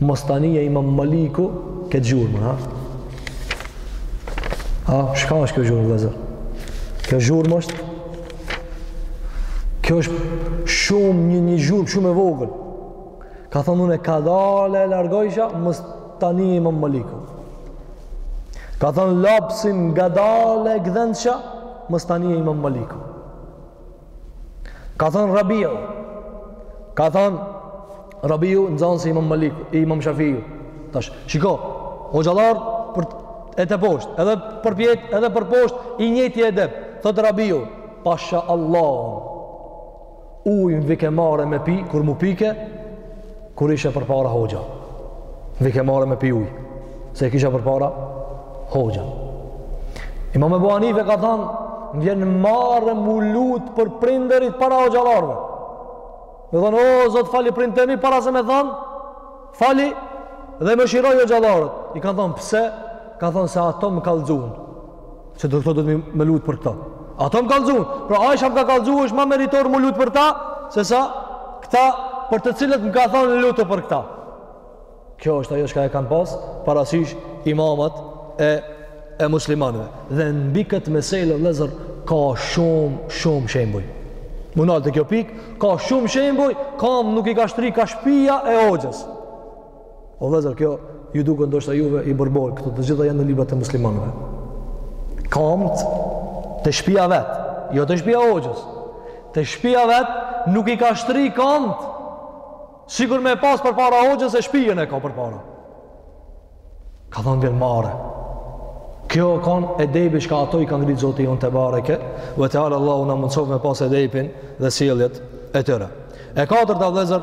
Mos ta nije imam Maliku këtë zhurmën, ha? Ha, shka është kjo zhurmë, vllezër? Kjo zhurmë është? Kjo është shumë një një zhurmë, shumë e vogël. Ka thonë unë kadale e largojsha, mos ta nije imam Maliku. Ka thonë lapsin ngadale e gdhendsha, mos ta nije imam Maliku. Ka thënë Rabiu, ka thënë Rabiu nxonësi imam Malik, imam Shafiu. Tash, shiko, hoxhallarë, për, e teposhtë, edhe përpjetë, edhe përposhtë, i njëjti edeb. Thotë Rabiu, pasha Allah, ujë m'vike marre me pi, kur m'u pike, Kur ishe përpara hoxha, m'vike marre me pi ujë. Se e kisha përpara hoxha. Imam Ebu Hanife ka thënë, më vjen marre m'u lut për prindërit para hoxhallarëve. Me thënë, o Zot fali prindt e mi, para se me thënë, fali dhe mëshiroji hoxhallarët. I kanë thënë, pse? Ka thënë, se ato më kallzun. Se do të thotë do të m'u lut për këta. Ato më kallxuan. Pra ai shka më ka kallxuar, është më meritor m'u lut për ta se sa këta për të cilët më ka thënë lutu për këta. Kjo është ajo që e kanë pas parasysh imamat e e muslimanëve. Dhe mbi këtë mesele vëllazër ka shumë shumë shembuj. M'u ndal te kjo pikë, ka shumë shembuj, kamt nuk i ka shtri kah shpia e hoxhës. O vllezër, kjo ju duket ndoshta juve hiperbolë, këto të gjitha janë në librat e muslimanëve. Kamët te shpia vet, jo te shpia hoxhës, te shpia vet nuk i ka shtri kamët, sikur me pas përpara hoxhën se shpijën e ka përpara. Ka thonë m'vjen marre. Kjo kanë edebi shka ato i ka ngritë Zoti jonë tebareke ve teala, Allahu na mundësoftë me pas edebin dhe sjelljet e tyre. E katërta vllezër,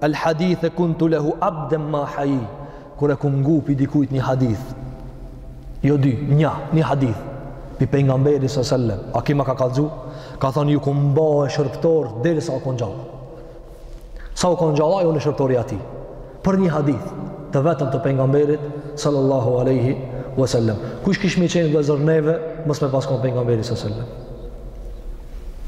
El hadithe kuntu lehu abden ma haji Kur e kum ngu pi dikujt një hadith Jo dy, një, një hadith Pi pejgamberi së sellem Ai ki ma ka kallzu Ka thonë ju kum ba shërbtor Derisa u kon gjallë Sa u kon gjallë jum shërbtori atij Për një hadith Të vetëm të pejgamberit Sallallahu aleyhi wa sellem Kush kishim qenë vllezër neve Mos me pas kon pejgamberi së sellem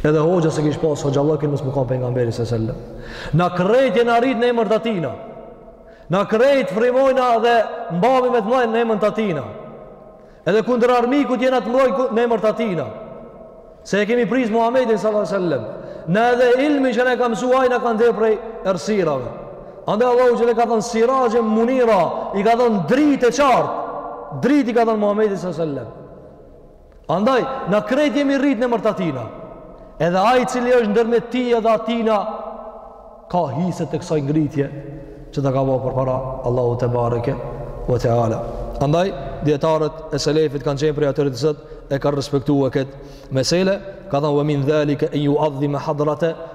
Edhe hoxha s'e kish pas Hoxhallëkin mos me kon pejgamberi së sellem Na krejt jena rrit në emër të tijna. Na krejt frimojna dhe mbahmi më të mdhaj në emër të tijna. Edhe kundër armikut jena të mdhaj në emër të tijna. Se e kemi prijs Muhammedin s.a.s. Na edhe ilmi që na e ka msu ai na ka nxjerr prej errësirave. Andaj Allahu xhele i ka thënë siraxhen munira, i ka thënë dritë e qartë. Dritë i ka thënë Muhammedit s.a.s. Andaj, na krejt jemi rrit në emër të tijna. Edhe ai cili është ndërme ti edhe atina, ka hise te kësaj ngritje që ta ka ba përpara Allahut tebareke ve teala. Andaj, dijetarët e selefit kanë qenë prej atyre që e kanë respektu këtë mesele, ka thënë ve min dhalike en juadhime hadrate,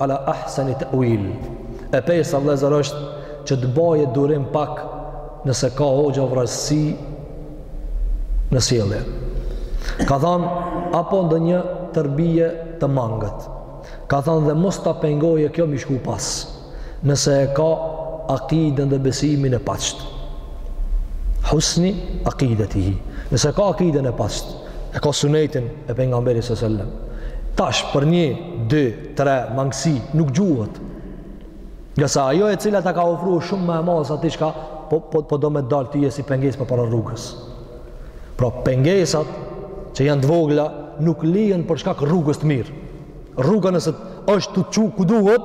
Ala ahseni te'uil. E pesta vëllezër është që të baje durim pak nëse ka hoxha vrazhdësi në sjellje. Ka thënë apo ndonjë terbije të mangët. Ka thënë dhe mos të pengojë kjo mi shku pas. Nëse e ka akiden dhe besimin e pastër. Husni akidetihi. Nëse ka akiden e pastër, e ka sunetin e pejgamberit sallallahu alajhi wasallam. Tash për një dy, tre, mangësi, nuk gjuhet. Ngase ajo e cila ta ka ofru shumë më e madhe sa ti çka, po, po, po do me dalë ty si pengesë përpara rrugës. Pra pengesat që janë të vogla nuk lihen për shkak rrugës të mirë. Rruga nëse është tu çu ku duhet,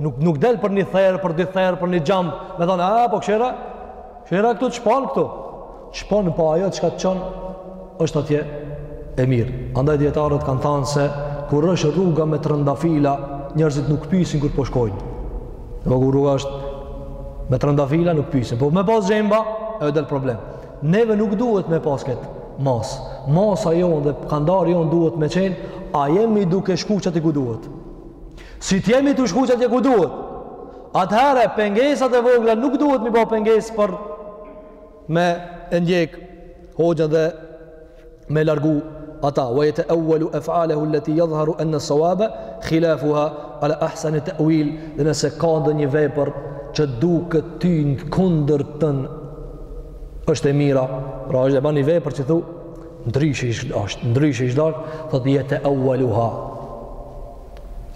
nuk nuk del për një therrë, për dy therra, për një gjemb, me thanë, "A, po u thera?" Thera këtu shpon këtu. Shpon po ajo çka të çon është atje e mirë. Andaj dijetarët kanë thënë se kur është rruga me trëndafila, njerëzit nuk pyesin ku po shkojnë. Pra kur rruga është me trëndafila nuk pyesin. Po me pas gjemba, ajo del problem. Neve nuk duhet me pas kët masë. Masa jonë dhe kandari jonë duhet me qenë, a jemi duke shku qaty ku duhet. Si të jemi tu shku qaty ku duhet. Atëherë pengesat e vogla nuk duhet mi ba pengesë për me e ndjek hoxhën dhe me largu ata wa yata'awwalu af'alahu allati yadhharu anna as-sawaba khilafuha ala ahsan ta'wil dhe nëse ka ndonjë vepër që duket ty në kundërtën është e mira pra e ban një vepër që thu ti ndryshe ish është ndryshe ish dal thotë yata'awwaluha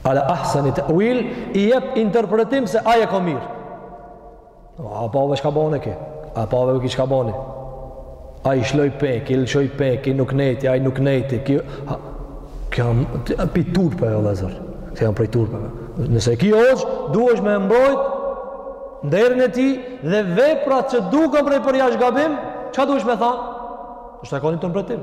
Ala ahseni te'uil, i jep interpretim se ai e ka mirë. A po e sheh çka bani ky? A po e sheh ky çka bani? A i shloj pek, i lëshoj pek, i nuk nejti, ai nuk nejti. Ki... Ha... Kjo janë prej turpeve, vllezër. Kjo janë prej turpeve. Nëse ki hoxh, duhesh me mbrojt nderin e tij dhe veprat që duken prej përjashta gabim, çka duhesh me tha? Ndoshta e ka një interpretim.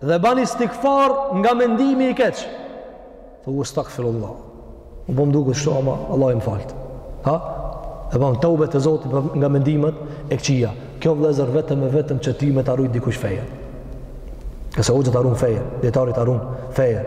dhe ban istigfar nga mendimi i keq thuj estagfirullah mu po m'duket shtu ama Allahi më faltë ha? e ban teube te Zoti nga mendimet e këqija kjo vllezër vetëm e vetëm që ty me ta rujt dikush fejën se hoxha ta run fejën dijetari ta run fejën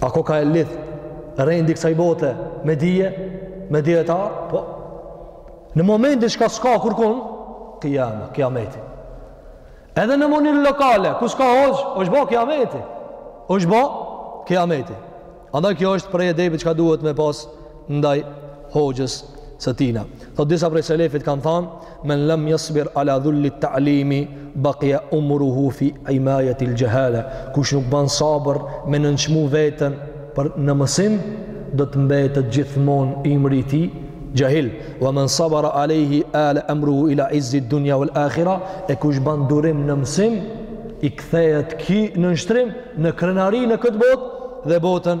A koka e lidh rendi i kësaj bote me dije, me dijetarë, po. Në momentin çka s'ka kurkun, kijama, kijameti. Edhe në mënyrë lokale, ku s'ka hoxhë, është bo kijameti. është bo kijameti. Andaj kjo është prej edebit çka duhet me pas ndaj hoxhës së tina. Thot disa prej selefit kanë thanë, men lem jasbir ala dhullit ta'limi, bakije umruhu fi imajetil xhehale. Kush nuk banë sabër me nënçmu veten për në mësim, do të mbetet gjithmonë ymri i tij xhahil. Wa men sabara alejhi ala emruhu ila izzit dunja wal akhira, e kush banë durim në mësim, i kthehet ky nënshtrim në krenari në këtë botë dhe botën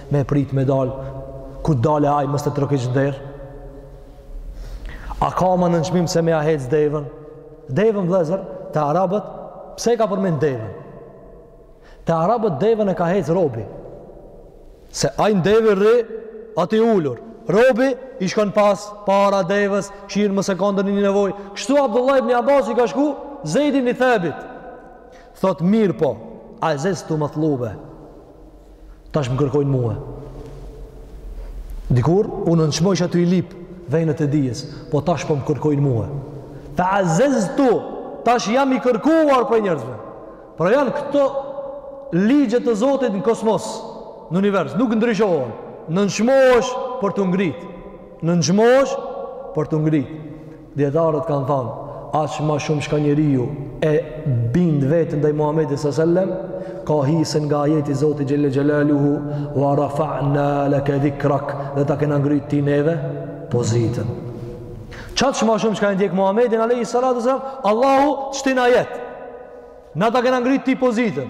me prit me dal kur dale ai mos të trokitsh n'derë a ka ma nënçmim se me ja hec devën devën vllezër te arabët pse ka përmend devën te arabët devën e ka hec robi se ai në deve rri aty ulur robi i shkon pas para devës kqyr mos ka ndonjë nevojë kështu Abdullah ibn Abbas i ka shku Zejd ibni Thabit thot mirë po azeztu matlube Tash më kërkojnë mua. Dikur, u nënçmojsha tuj i lyp venet e dijes, po tash po më kërkojnë mua. Ta'azeztu, tash jam i kërkuar prej njerëzve. Pra janë këto ligje të Zotit në kosmos, në univers, nuk ndryshohen. Nënçmohesh për t'u ngrit. Nënçmohesh për t'u ngrit. Dijetarët kanë thanë, aq ma shumë çka njeriu e bind veten ndaj Muhammedit së sellem, ka hisen nga ajeti i Zotit Xhelle Xhelaluhu, wa rafa'na leke dhikrak, dhe ta kena ngrit ty neve, pozitën. Qaq ma shumë çka e ndjek Muhammedin, alejhi salatu selam, Allahu qëti n'ajet, na ta kena ngrit ty pozitën.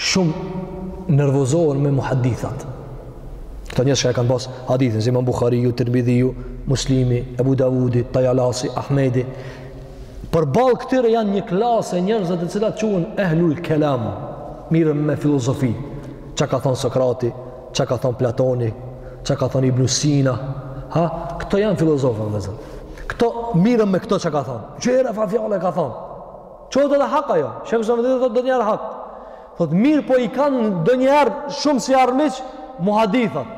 shumë nervozohen me muhadithat. Këta njerëz që e kanë pasë hadithin, si imam Bukhariu, Tirmidhiu, Muslimi, Ebu Davudi, Tajalisi, Ahmedi. Përballë këtyre janë një klasë e njerëzve të cilat quhen ehlul kelam, mirren me filozofi, ça ka thonë Sokrati, ça ka thonë Platoni, ça ka thonë Ibn Sina, ha, këta janë filozofa vllezër. Këta mirren me këto ça ka thonë. Gjera fa fjalë e ka thonë. Qoftë edhe hak ajo. Shejhul Islami thotë ndonjëherë hak. Thotë mirë po i kanë ndonjëherë shumë si armiq muhadithat.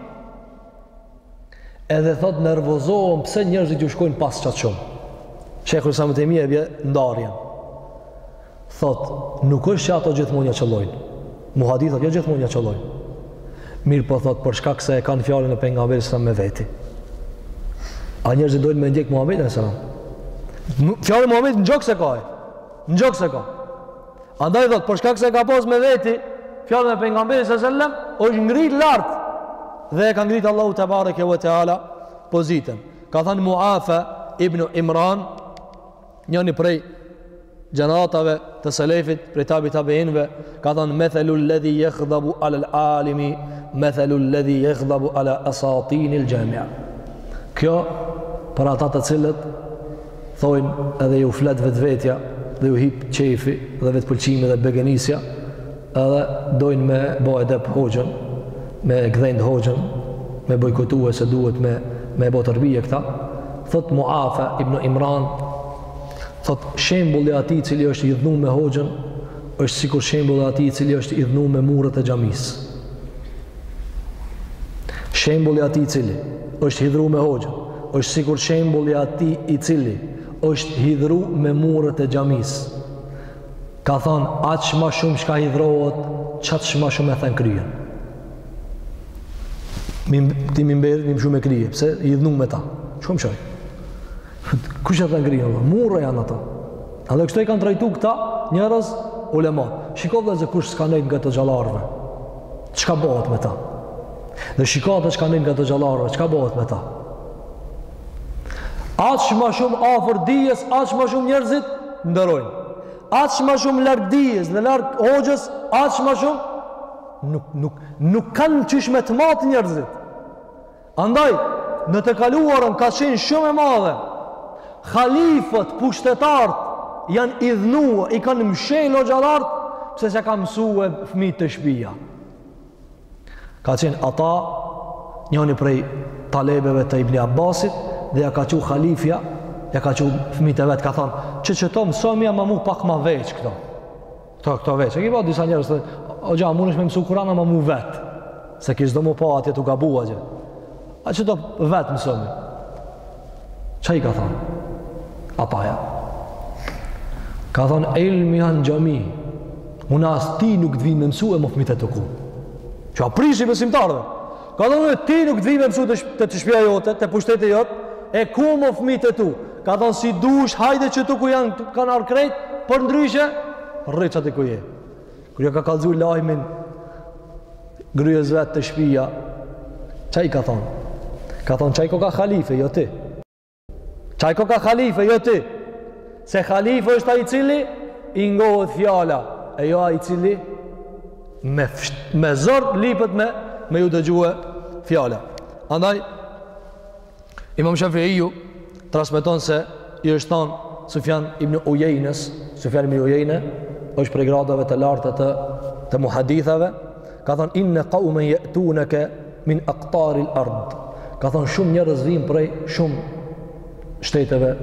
Edhe thotë nervozohen pse njerëzit ju shkojnë pas qaq shumë. Shejhul Islam Ibn Tejmije bie ndarjen. Thotë nuk është që ato gjithmonë ja qëllojnë. Muhadithat jo gjithmonë ja qëllojnë. Mirpo thot për shkak se e kanë fjalën e pejgamberit selam me veti. A njerëzit doin me ndjek Muhamedin alejhi selam? Fjalën e Muhamedit në gjoks e ka. Në gjoks e ka. Andaj thot për shkak se e ka pas me veti fjalën e pejgamberit sa selam, është ngrit lart dhe e ka ngrit Allahu tebareke ve teala pozitën. Ka thënë Muafa ibn Imran Njëni prej gjeneratave të selefit, prej tabi tabiinve, ka thënë methelu ledhi jekhdhabu alel alimi, methelu ledhi jekhdhabu ale asatinil gjemja. Kjo, për ata të cilët, thojnë edhe ju flet vetvetja, dhe ju hip qefi, dhe vetëpëlqimi dhe begenisja, Edhe dojnë me bo edep hoxhën, me gdhend hoxhën, me bojkotue se duhet me, me bo terbije këta. Thot Muafe ibn Imran, thot shembulli ati cili është idhnu me hoxhën, është sikur shembulli i atij i cili është idhnu me muret e xhamis. Shembulli i atij i cili është hidhru me hoxhën, është sikur shembulli i atij i cili është hidhru me muret e xhamis. Ka thënë, aq ma shumë qka hidhrohet, qaq ma shumë e then kryen. Mi, ti mi mberë, mi më shumë e krye, pse idhnu me ta. Që më qaj? Kush e then kryen, dhe? Mure janë ato. Edhe kështu i kanë trajtu këta njerëz ulemat. Shiko vllazën kush s'ka nejtë ngat hoxhallarëve. Qka bëhet me ta? Dhe shiko dhe qka nejtë ngat hoxhallarëve. Qka bëhet me ta? Aq më shumë afër dijes, aq më shumë njerëzit nderojnë. Aq më shumë larg dijes dhe larg hoxhës, aq më shumë nuk nuk nuk kanë qysh me të mat njerëzit. Andaj në të kaluarën ka qenë shumë e madhe. Halifët, pushtetarët janë idhnuar, i kanë mshël hoxhallarët pse s'ja ka mësuar fëmijët te shpia. Ka qenë Ata njëni prej talebeve të Ibni Abbasit dhe ja ka qu khalifja, ja ka qu fëmit e vet, ka thonë, qe qëto msomi ama mu pak ma veç këto. Këto, këto veç. E ki pa disa njerëz, hoxha, mund është me mësu Kuran ama mu vetë, se kishë s'do mu pa atje tu gabu a gjë. A qëto vetë msomi. Ça i ka thonë? A pa ja. Ka thonë, ilmi â n'xhami. Unë as ty nuk t'vij me mësu e mo fmijt e tu ku. Qa prijsi i besimtarëve. Ka thonë, ty nuk të vij me mësu te, te, te shpija jote, te pushteti jot, e ku mo fmijt e tu. Ka thonë, si dush, hajde qetu ku janë, kanë ardh krejt, përndryshe, rri qaty ku je. Kur ja ka kallzu lajmin grues vet te shpija, ça i ka thon? Ka thon qaj koka halife, jo ti. Qaj koka halife, jo ti. Se halife është ai i cili i ngohet fjala, e jo ai i cili me fsht, me zor lipet me me iu dëgjue fjala. Andaj Imam Shafi'iu transmeton se i është thënë Sufjan ibn Ujejnes, Sufjan ibn Ujejne është prej gradave të larta të të muhadithve, ka thënë inna qauman yatunaka min aqtaril ard. Ka thënë shumë njerëz vijnë prej shumë shteteve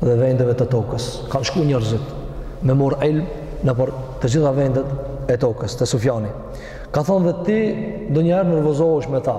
dhe vendeve të tokës. Kan shku njerëzit me mor ilm nëpër të gjitha vendet e tokës, te Sufjani. Ka thënë dhe ti ndonjëherë nervozohesh me ta,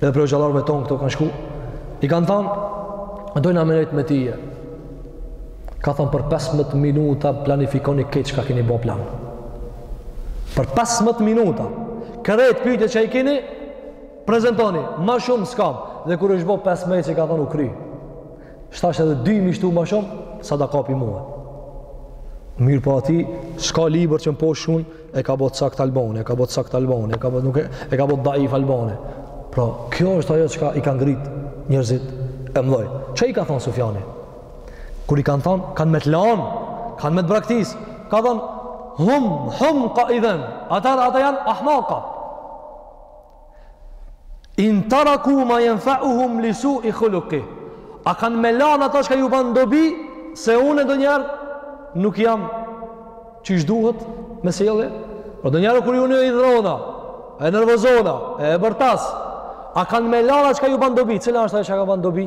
Edhe prej hoxhallarëve tonë kto kanë shku. I kanë thënë, "A, dojna me nejt me tije?" Ka thënë për 15 minuta planifikoni këtë çka keni bë plan. Për 15 minuta, krejt pyetjet që i keni, prezentoni, ma shumë s'kam, dhe kur është bo 15, i ka thonë u kry, shtash edhe 2 m'i shtu ma shumë, s'ada ka pi mua. Mirëpo ati, s'ka liber që më po shumë, e ka bot sakt Albani, e ka bot sakt Albani, e ka bot nuk e, e ka bot daif Albani. Pra, kjo është ajo çka i ka ngrit njerëzit e mëdhaj. Çka i ka thon Sufjani? Kur i kanë thon, kanë me të lan, kanë me të braktis. Ka thon hum humqa idhan. Ata ata janë ahmaqa. In taraku ma yanfa'uhum li su'i khuluqi. A kanë me lanë ato çka ju banë dobi, se unë donjëherë nuk jam qysh duhet me sjellë? Po donjëherë kur ju unë idhnona, e nervozona, e e bërtas, a kanë me lanë ato çka ju banë dobi, cila është ajo çka banë dobi?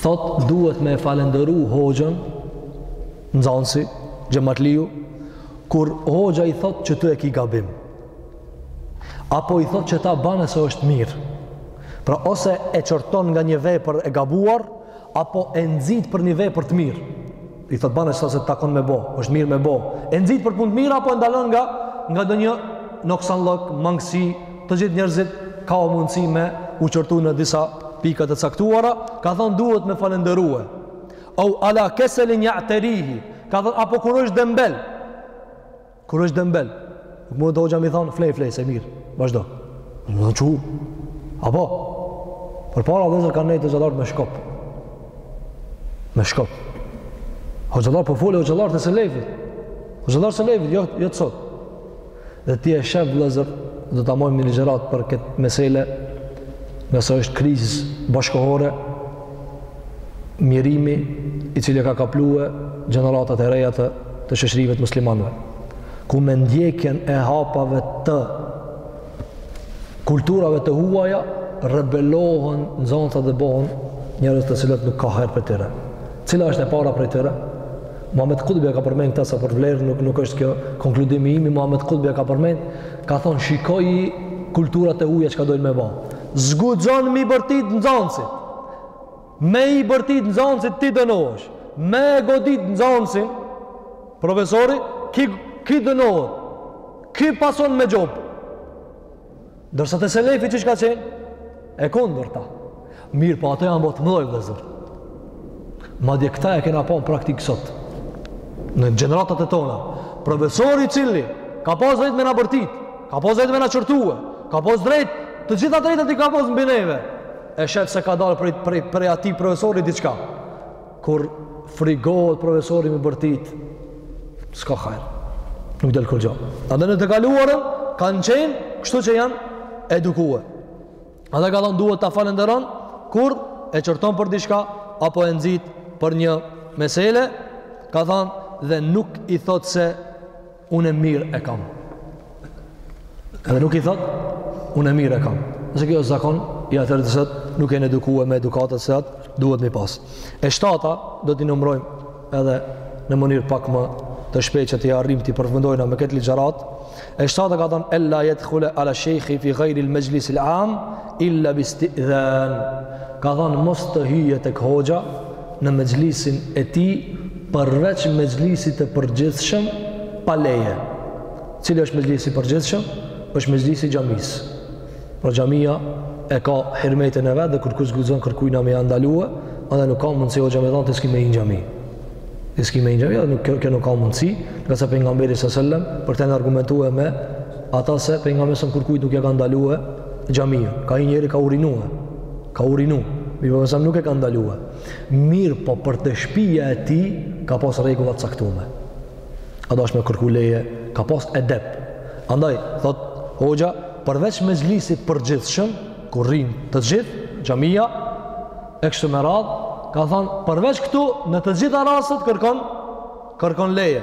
Thotë duhet me e falenderu hoxhën, nxënësi, xhamatliu, kur hoxha i thotë qetu e ki gabim. Apo i thotë qeta bane se është mirë. Pra ose e qorton nga një vepër e gabuar, apo e nxit për një vepër të mirë. I thot bane qeta se t'takon me bo, është mirë me bo. E nxit për punë të mira apo e ndalon nga nga ndonjë noksanllok, mangësi, të gjithë njerëzit ka mundësi me u qortu në disa pika të caktuara, ka thon duhet m'e falënderue. Au ala keselin ja'terihi, ka thon apo kur është dembel, Kur është dembel, nuk mundet hoxha me i thonë, flej, flej, se mirë, vazhdo. Nuk mundet. Çohu. Apo, përpara vëllezër kanë nejtë hoxhallarët me shkop. Me shkop. Hoxhallarët, po foli hoxhallarët e selefit. Hoxhallarët e selefit, jo, jo të sotë. Dhe ti e shef vëllezër, do ta mbajmë një ligjëratë për këtë mesele, ngase është krizë bashkëkohore, mjerimi i cili ka kaplue gjeneratat e reja të, të shoqërive muslimane. Ku me ndjekjen e hapave të kulturave të huaja, rebelohen nxënësit dhe bohen njerëz të cilët nuk ka hajr prej tyre. Cila është e para prej tyre? Muhammed Kutbi e ka përmend këta sa për vlerë, nuk, nuk është kjo konkludimi imi, Muhammed Kutbi e ka përmend, ka thonë shikoji kulturat e huaja çka dojnë me ba. S'guxon me i bërtit nxënësit. Me i bërtit nxënësit ti dënohesh. Me e godit nxënësin, profesori, ky, ky dënohet. Ky pëson me gjobë. Ndërsa te selefi çka ka qenë? E kundërta. Mirëpo ata janë bo të mdhaj vëllezër. Madje këta e kena pa në praktikë sot. Në gjeneratat e tona. Profesori i cili ka pas drejt me na bërtit. Ka pas drejt me na qortue. Ka pas drejt, të gjitha drejtat i ka pas mbi neve. E shef se ka dalë prej, prej, prej atij profesori diçka. Kur frigohet profesori me i bërtit, s'ka hajr. Nuk del kurgjo. Andaj në të kaluarën, kanë qenë, kështu që janë edukue. Andaj ka thonë duhet ta falënderon, kur e qorton për diçka, apo e nxit për një mesele, ka thonë dhe nuk i thotë se Unë mirë e kam. Edhe nuk i thot, unë mirë e kam. Nëse kjo është zakon, atëherë ti sot nuk je edukue me edukatat sa t'duhet me i pas. E shtata, do t'i numrojmë edhe në mënyrë pak më të shpejt që t'i arrim t'i përfundojna me këtë ligjëratë. E shtata ka thonë, En la jedkhule ala shejkhi fi gajri el mexhlisil am, illa bistidhan. Ka thonë, mos të hyjë tek hoxha, në mexhlisin e tij përveç mexhlisit të përgjithshëm pa leje. Cili është mexhlisi i përgjithshëm? Është mexhlisi i xhamisë. Pra xhamia e ka hyrmetin e vet dhe kurkush s'guxon kërkujna me ia ndalue, edhe nuk ka mundësi hoxha me thonë ti s'ki me hi në xhami. Ti s'ki me hi në xhami, edhe nuk kjo nuk ka mundësi, ngase pejgamberi sa selam për të argumentuar me ata se pejgamberi sa kërkujt nuk ia ka ndalue xhaminë. Ka një njeri ka urinuar Ka urinu, mirëpo me sa nuk e ka ndalue. Mirëpo për te shpija e tij ka pas rregulla të caktume. A dasht me kërku leje, ka pas edep. Andaj thot hoxha, përveç mexhlisit të përgjithshëm, ku rrinë të gjithë, xhamia e kështu me radhë, ka thënë përveç këtu në të gjitha rastet kërkon kërkon leje.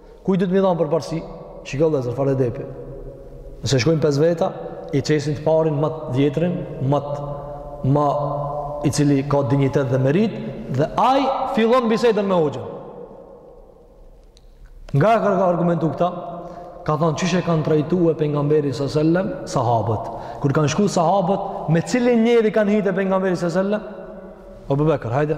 Kujt do t'i dhamë përparësi? Shiko llezër, far edepi. Nëse shkojnë pes veta, i qesin të parin ma t'vjetrin, ma t' ma i cili ka dignitet dhe merit, dhe ai fillon bisedën me hoxhën. Nga e ka argumentu këta, ka thonë qysh e kanë trajtu pejgamberin s.a.s., sahabët. Kur kanë shku sahabët, me cilin njeri kanë hi te pejgamberi s.a.s.? Ebu Bekër, hajde.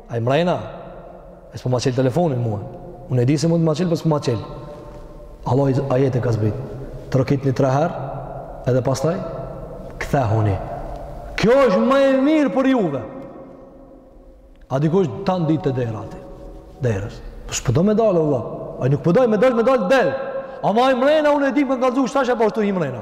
Ai mrena, e s'po ma çel telefonin mua. Unë e di se mund të ma çel, por s'po ma çel. Allahu ajet e ka zbrit. Trokitni tre herë, edhe pastaj, kthehuni. Kjo është më e mirë për juve. A dikush tanë ditën te dera aty. Deras. Po s'po do me dalë, vlla. Ai nuk po do me dalë, me dalë, del. Ama ai mrena, unë e di më nga zushtë, ta shë e po është ai mrena.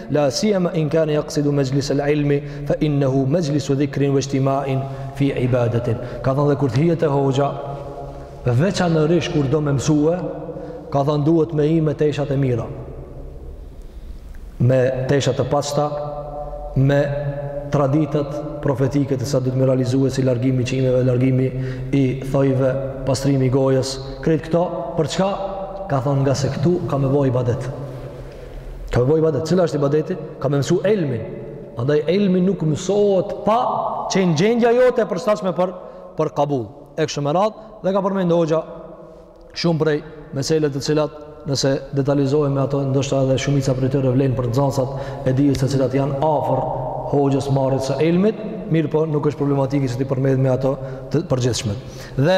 la siyama in kana yaqsidu majlis al-ilmi fa innahu majlis dhikrin wa ijtima'in fi ibadatin ka thënë kur të hihet te hoxha veçanërisht kur do me mësue ka thënë duhet me hi me teshat e mira me tesha të pastra me traditat profetike të sa di t'i realizojë si largimi i qimeve largimi i thonjve pastrimi i gojës krejt këto për çka ka thënë ngase këtu ka me bo ibadet Ka me bo ibadet. Cila është ibadeti? Ka me mësu ilmin. Andaj ilmi nuk mësohet pa qenë gjendja jote e përshtatshme për, për kabul. E kështu me radhë dhe ka përmend hoxha shumë prej meseleve të cilat nëse detalizohemi ato ndoshta edhe shumica prej tyre vlejnë për nxënësat e dijes të cilat janë afër hoxhës marrjes së ilmit, mirëpo nuk është problematikë që t'i përmendim ato të përgjithshme. Dhe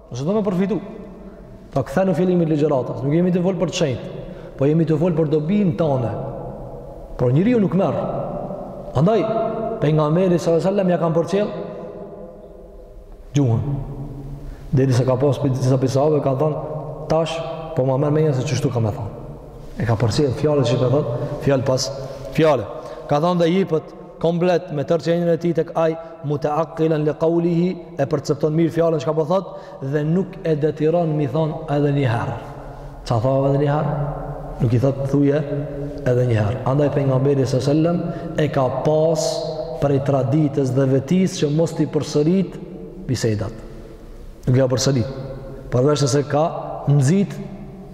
Nëse do me përfitu, ta kthej në fillim t'ligjëratës, nuk jemi tu fol për të shenjtë, po jemi tu fol për dobinë tanë. Por njeriu nuk merr. Andaj, pejgamberi s.a.s., ja ka përcjell, gjuhën. Derisa ka pasë disa pi sahabëve, ka thonë, tash, po ma merr menja se qeshtu ka me thonë. E ka përcjell, fjalët që ka me thonë, fjalë pas fjale. Ka thonë dhe jipet, komplet me tërë qënien e tij tek ai mutaaqilan li qawlihi e percepton mirë fjalën çka po thotë dhe nuk e detyron me i thonë edhe një herë ça tha edhe një herë nuk i thotë thuje edhe një herë andaj pejgamberi s.a.s. e ka pas prej traditës dhe vetisë që mos t'i përsërit bisedat nuk ja përsërit përveç se ka nxit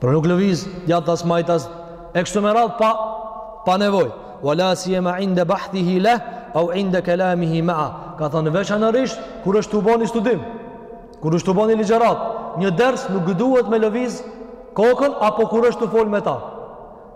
Por nuk lëviz djathtas majtas e kështu me radhë pa pa nevojë. Wala siyama inda bahthihi lahu au inda kalamihi ma'a. Ka thënë veçanërisht kur është tu bo një studim, kur është tu bo një ligjëratë, një ders nuk duhet me lëviz kokën apo kur është tu fol me ta.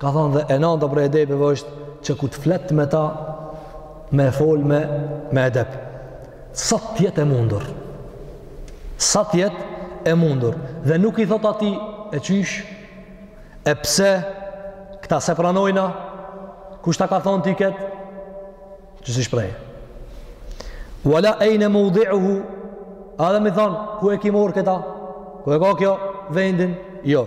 Ka thanë dhe e nanta prej edepeve është që kur të flet me ta me fol me me edep. Sa të jetë e mundur. Sa të jetë e mundur dhe nuk i thot atij e qysh e pse këta s'e pranojna kush ta ka thon ty ket që si shprej wa la ejne meudiuhu edhe me i thon ku e ki mor këta ku e ka kjo vendin jo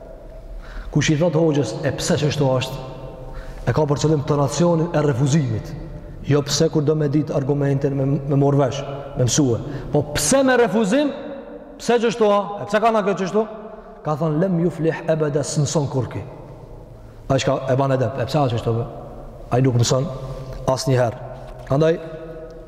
Kur i thot hoxhës e pse qështu ashtë? E ka për qëllim tonacionin e refuzimit. Jo pse kur do me dit argumentin me, me mor vesh, me mësue. Po pse me refuzim? Pse qështu a? E pse kanka kjo qështu? Ka thonë, lem juflih ebeden s'mëson kurki. Ai çka e ban adet, e pse a qështu? Ai nuk mëson asnjëherë. Andaj,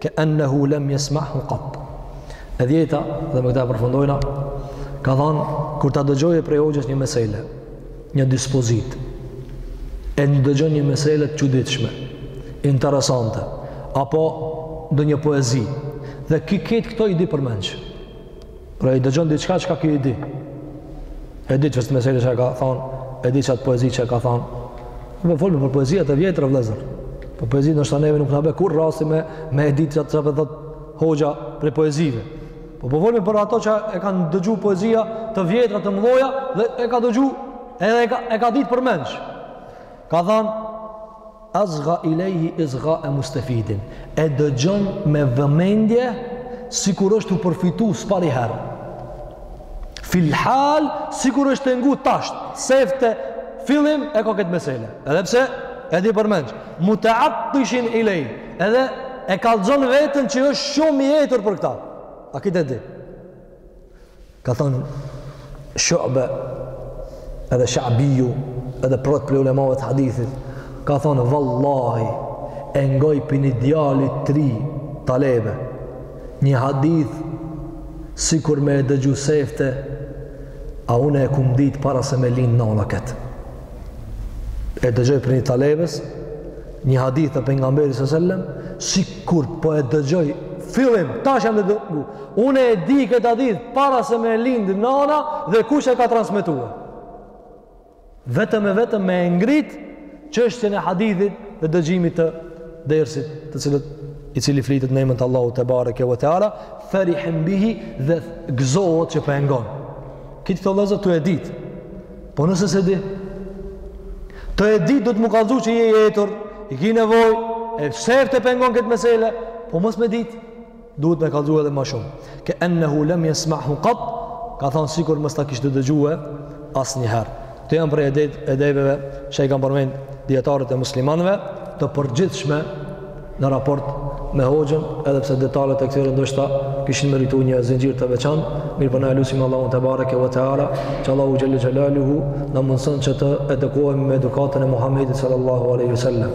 Keennehu lem jesma'hu kat. E dhjeta, dhe me këta e përfundojna, ka thonë, kur ta dëgjojë prej hoxhës një mesele, një dispozitë, e dëgjon një mesele të çuditshme, interesante, apo ndonjë poezi, dhe ky këto i di përmendsh. Pra i dëgjon diçka çka ky i di. E di çat mesele që e ka thonë, e di çat poezi që e ka thonë. Ne po folëm për poezia të vjetra vëllezër. Po poezi ndoshta neve nuk na bie kurrë rasti me me e dit çat çka thot hoxha prej poezive. Po po folëm për ato që e kanë dëgju poezia të vjetra të mëdha dhe e ka dëgju edhe e ka e ka ditë përmendsh. Ka thonë Asgha ilejhi isghae mustefidin. E dëgjon me vëmendje sikur është tu përfitu së pari herë. Fil hal sikur është te ngu tashtë, sefte, fillim e ka këtë mesele. Edhe pse, e di përmendsh, muteattishin ilej, edhe e kallzon veten që është shumë i etur për këta. A ky e di. ka thanë Shu'be edhe Sha'biju edhe plot prej ulemave të hadithit ka thonë Vallahi e ngoj prej një djali të ri talebe një hadith sikur me e dëgju sefte a une e kam dit para se me lind nana ket e dëgjoj prej një talebes një hadith të pejgamberit alejhi selam sikur po e dëgjoj fillim tash jam te dëgju Unë e di këtë hadith para se me lind nana dhe kush e ka transmetue. Vetëm e vetëm me e ngrit çështjen e hadithit dhe dëgjimit të dersit, të cilit i cili flitet në emër të Allahut tebareke ve teala, ferihen bihi dhe gëzohet që po e ngon. Ky të kallzon tu e dit. Po nëse s'e di, tu e dit duhet me kallzu që je i etur, i ki nevoj, e sefte po e ngon këtë mesele, po mos me ditë. Duhet me kallëzue edhe ma shumë. Ke ennehu lem jesma'hu kat, ka thonë sikur mos ta kishte dëgjue asnjëherë. Këto janë prej edebeve që i kanë përmend dijetarët e muslimanve të përgjithshme në raport me hoxhën, edhe pse detalet e këtyre ndoshta kishin meritu një zinxhir të veçantë, mirëpo na e lusim Allahun tebareke ve teala, që Allahu xhelle xhelaluhu, na mundëson që të edukohem me edukatën e Muhammedit sallallahu aleyhi sallam.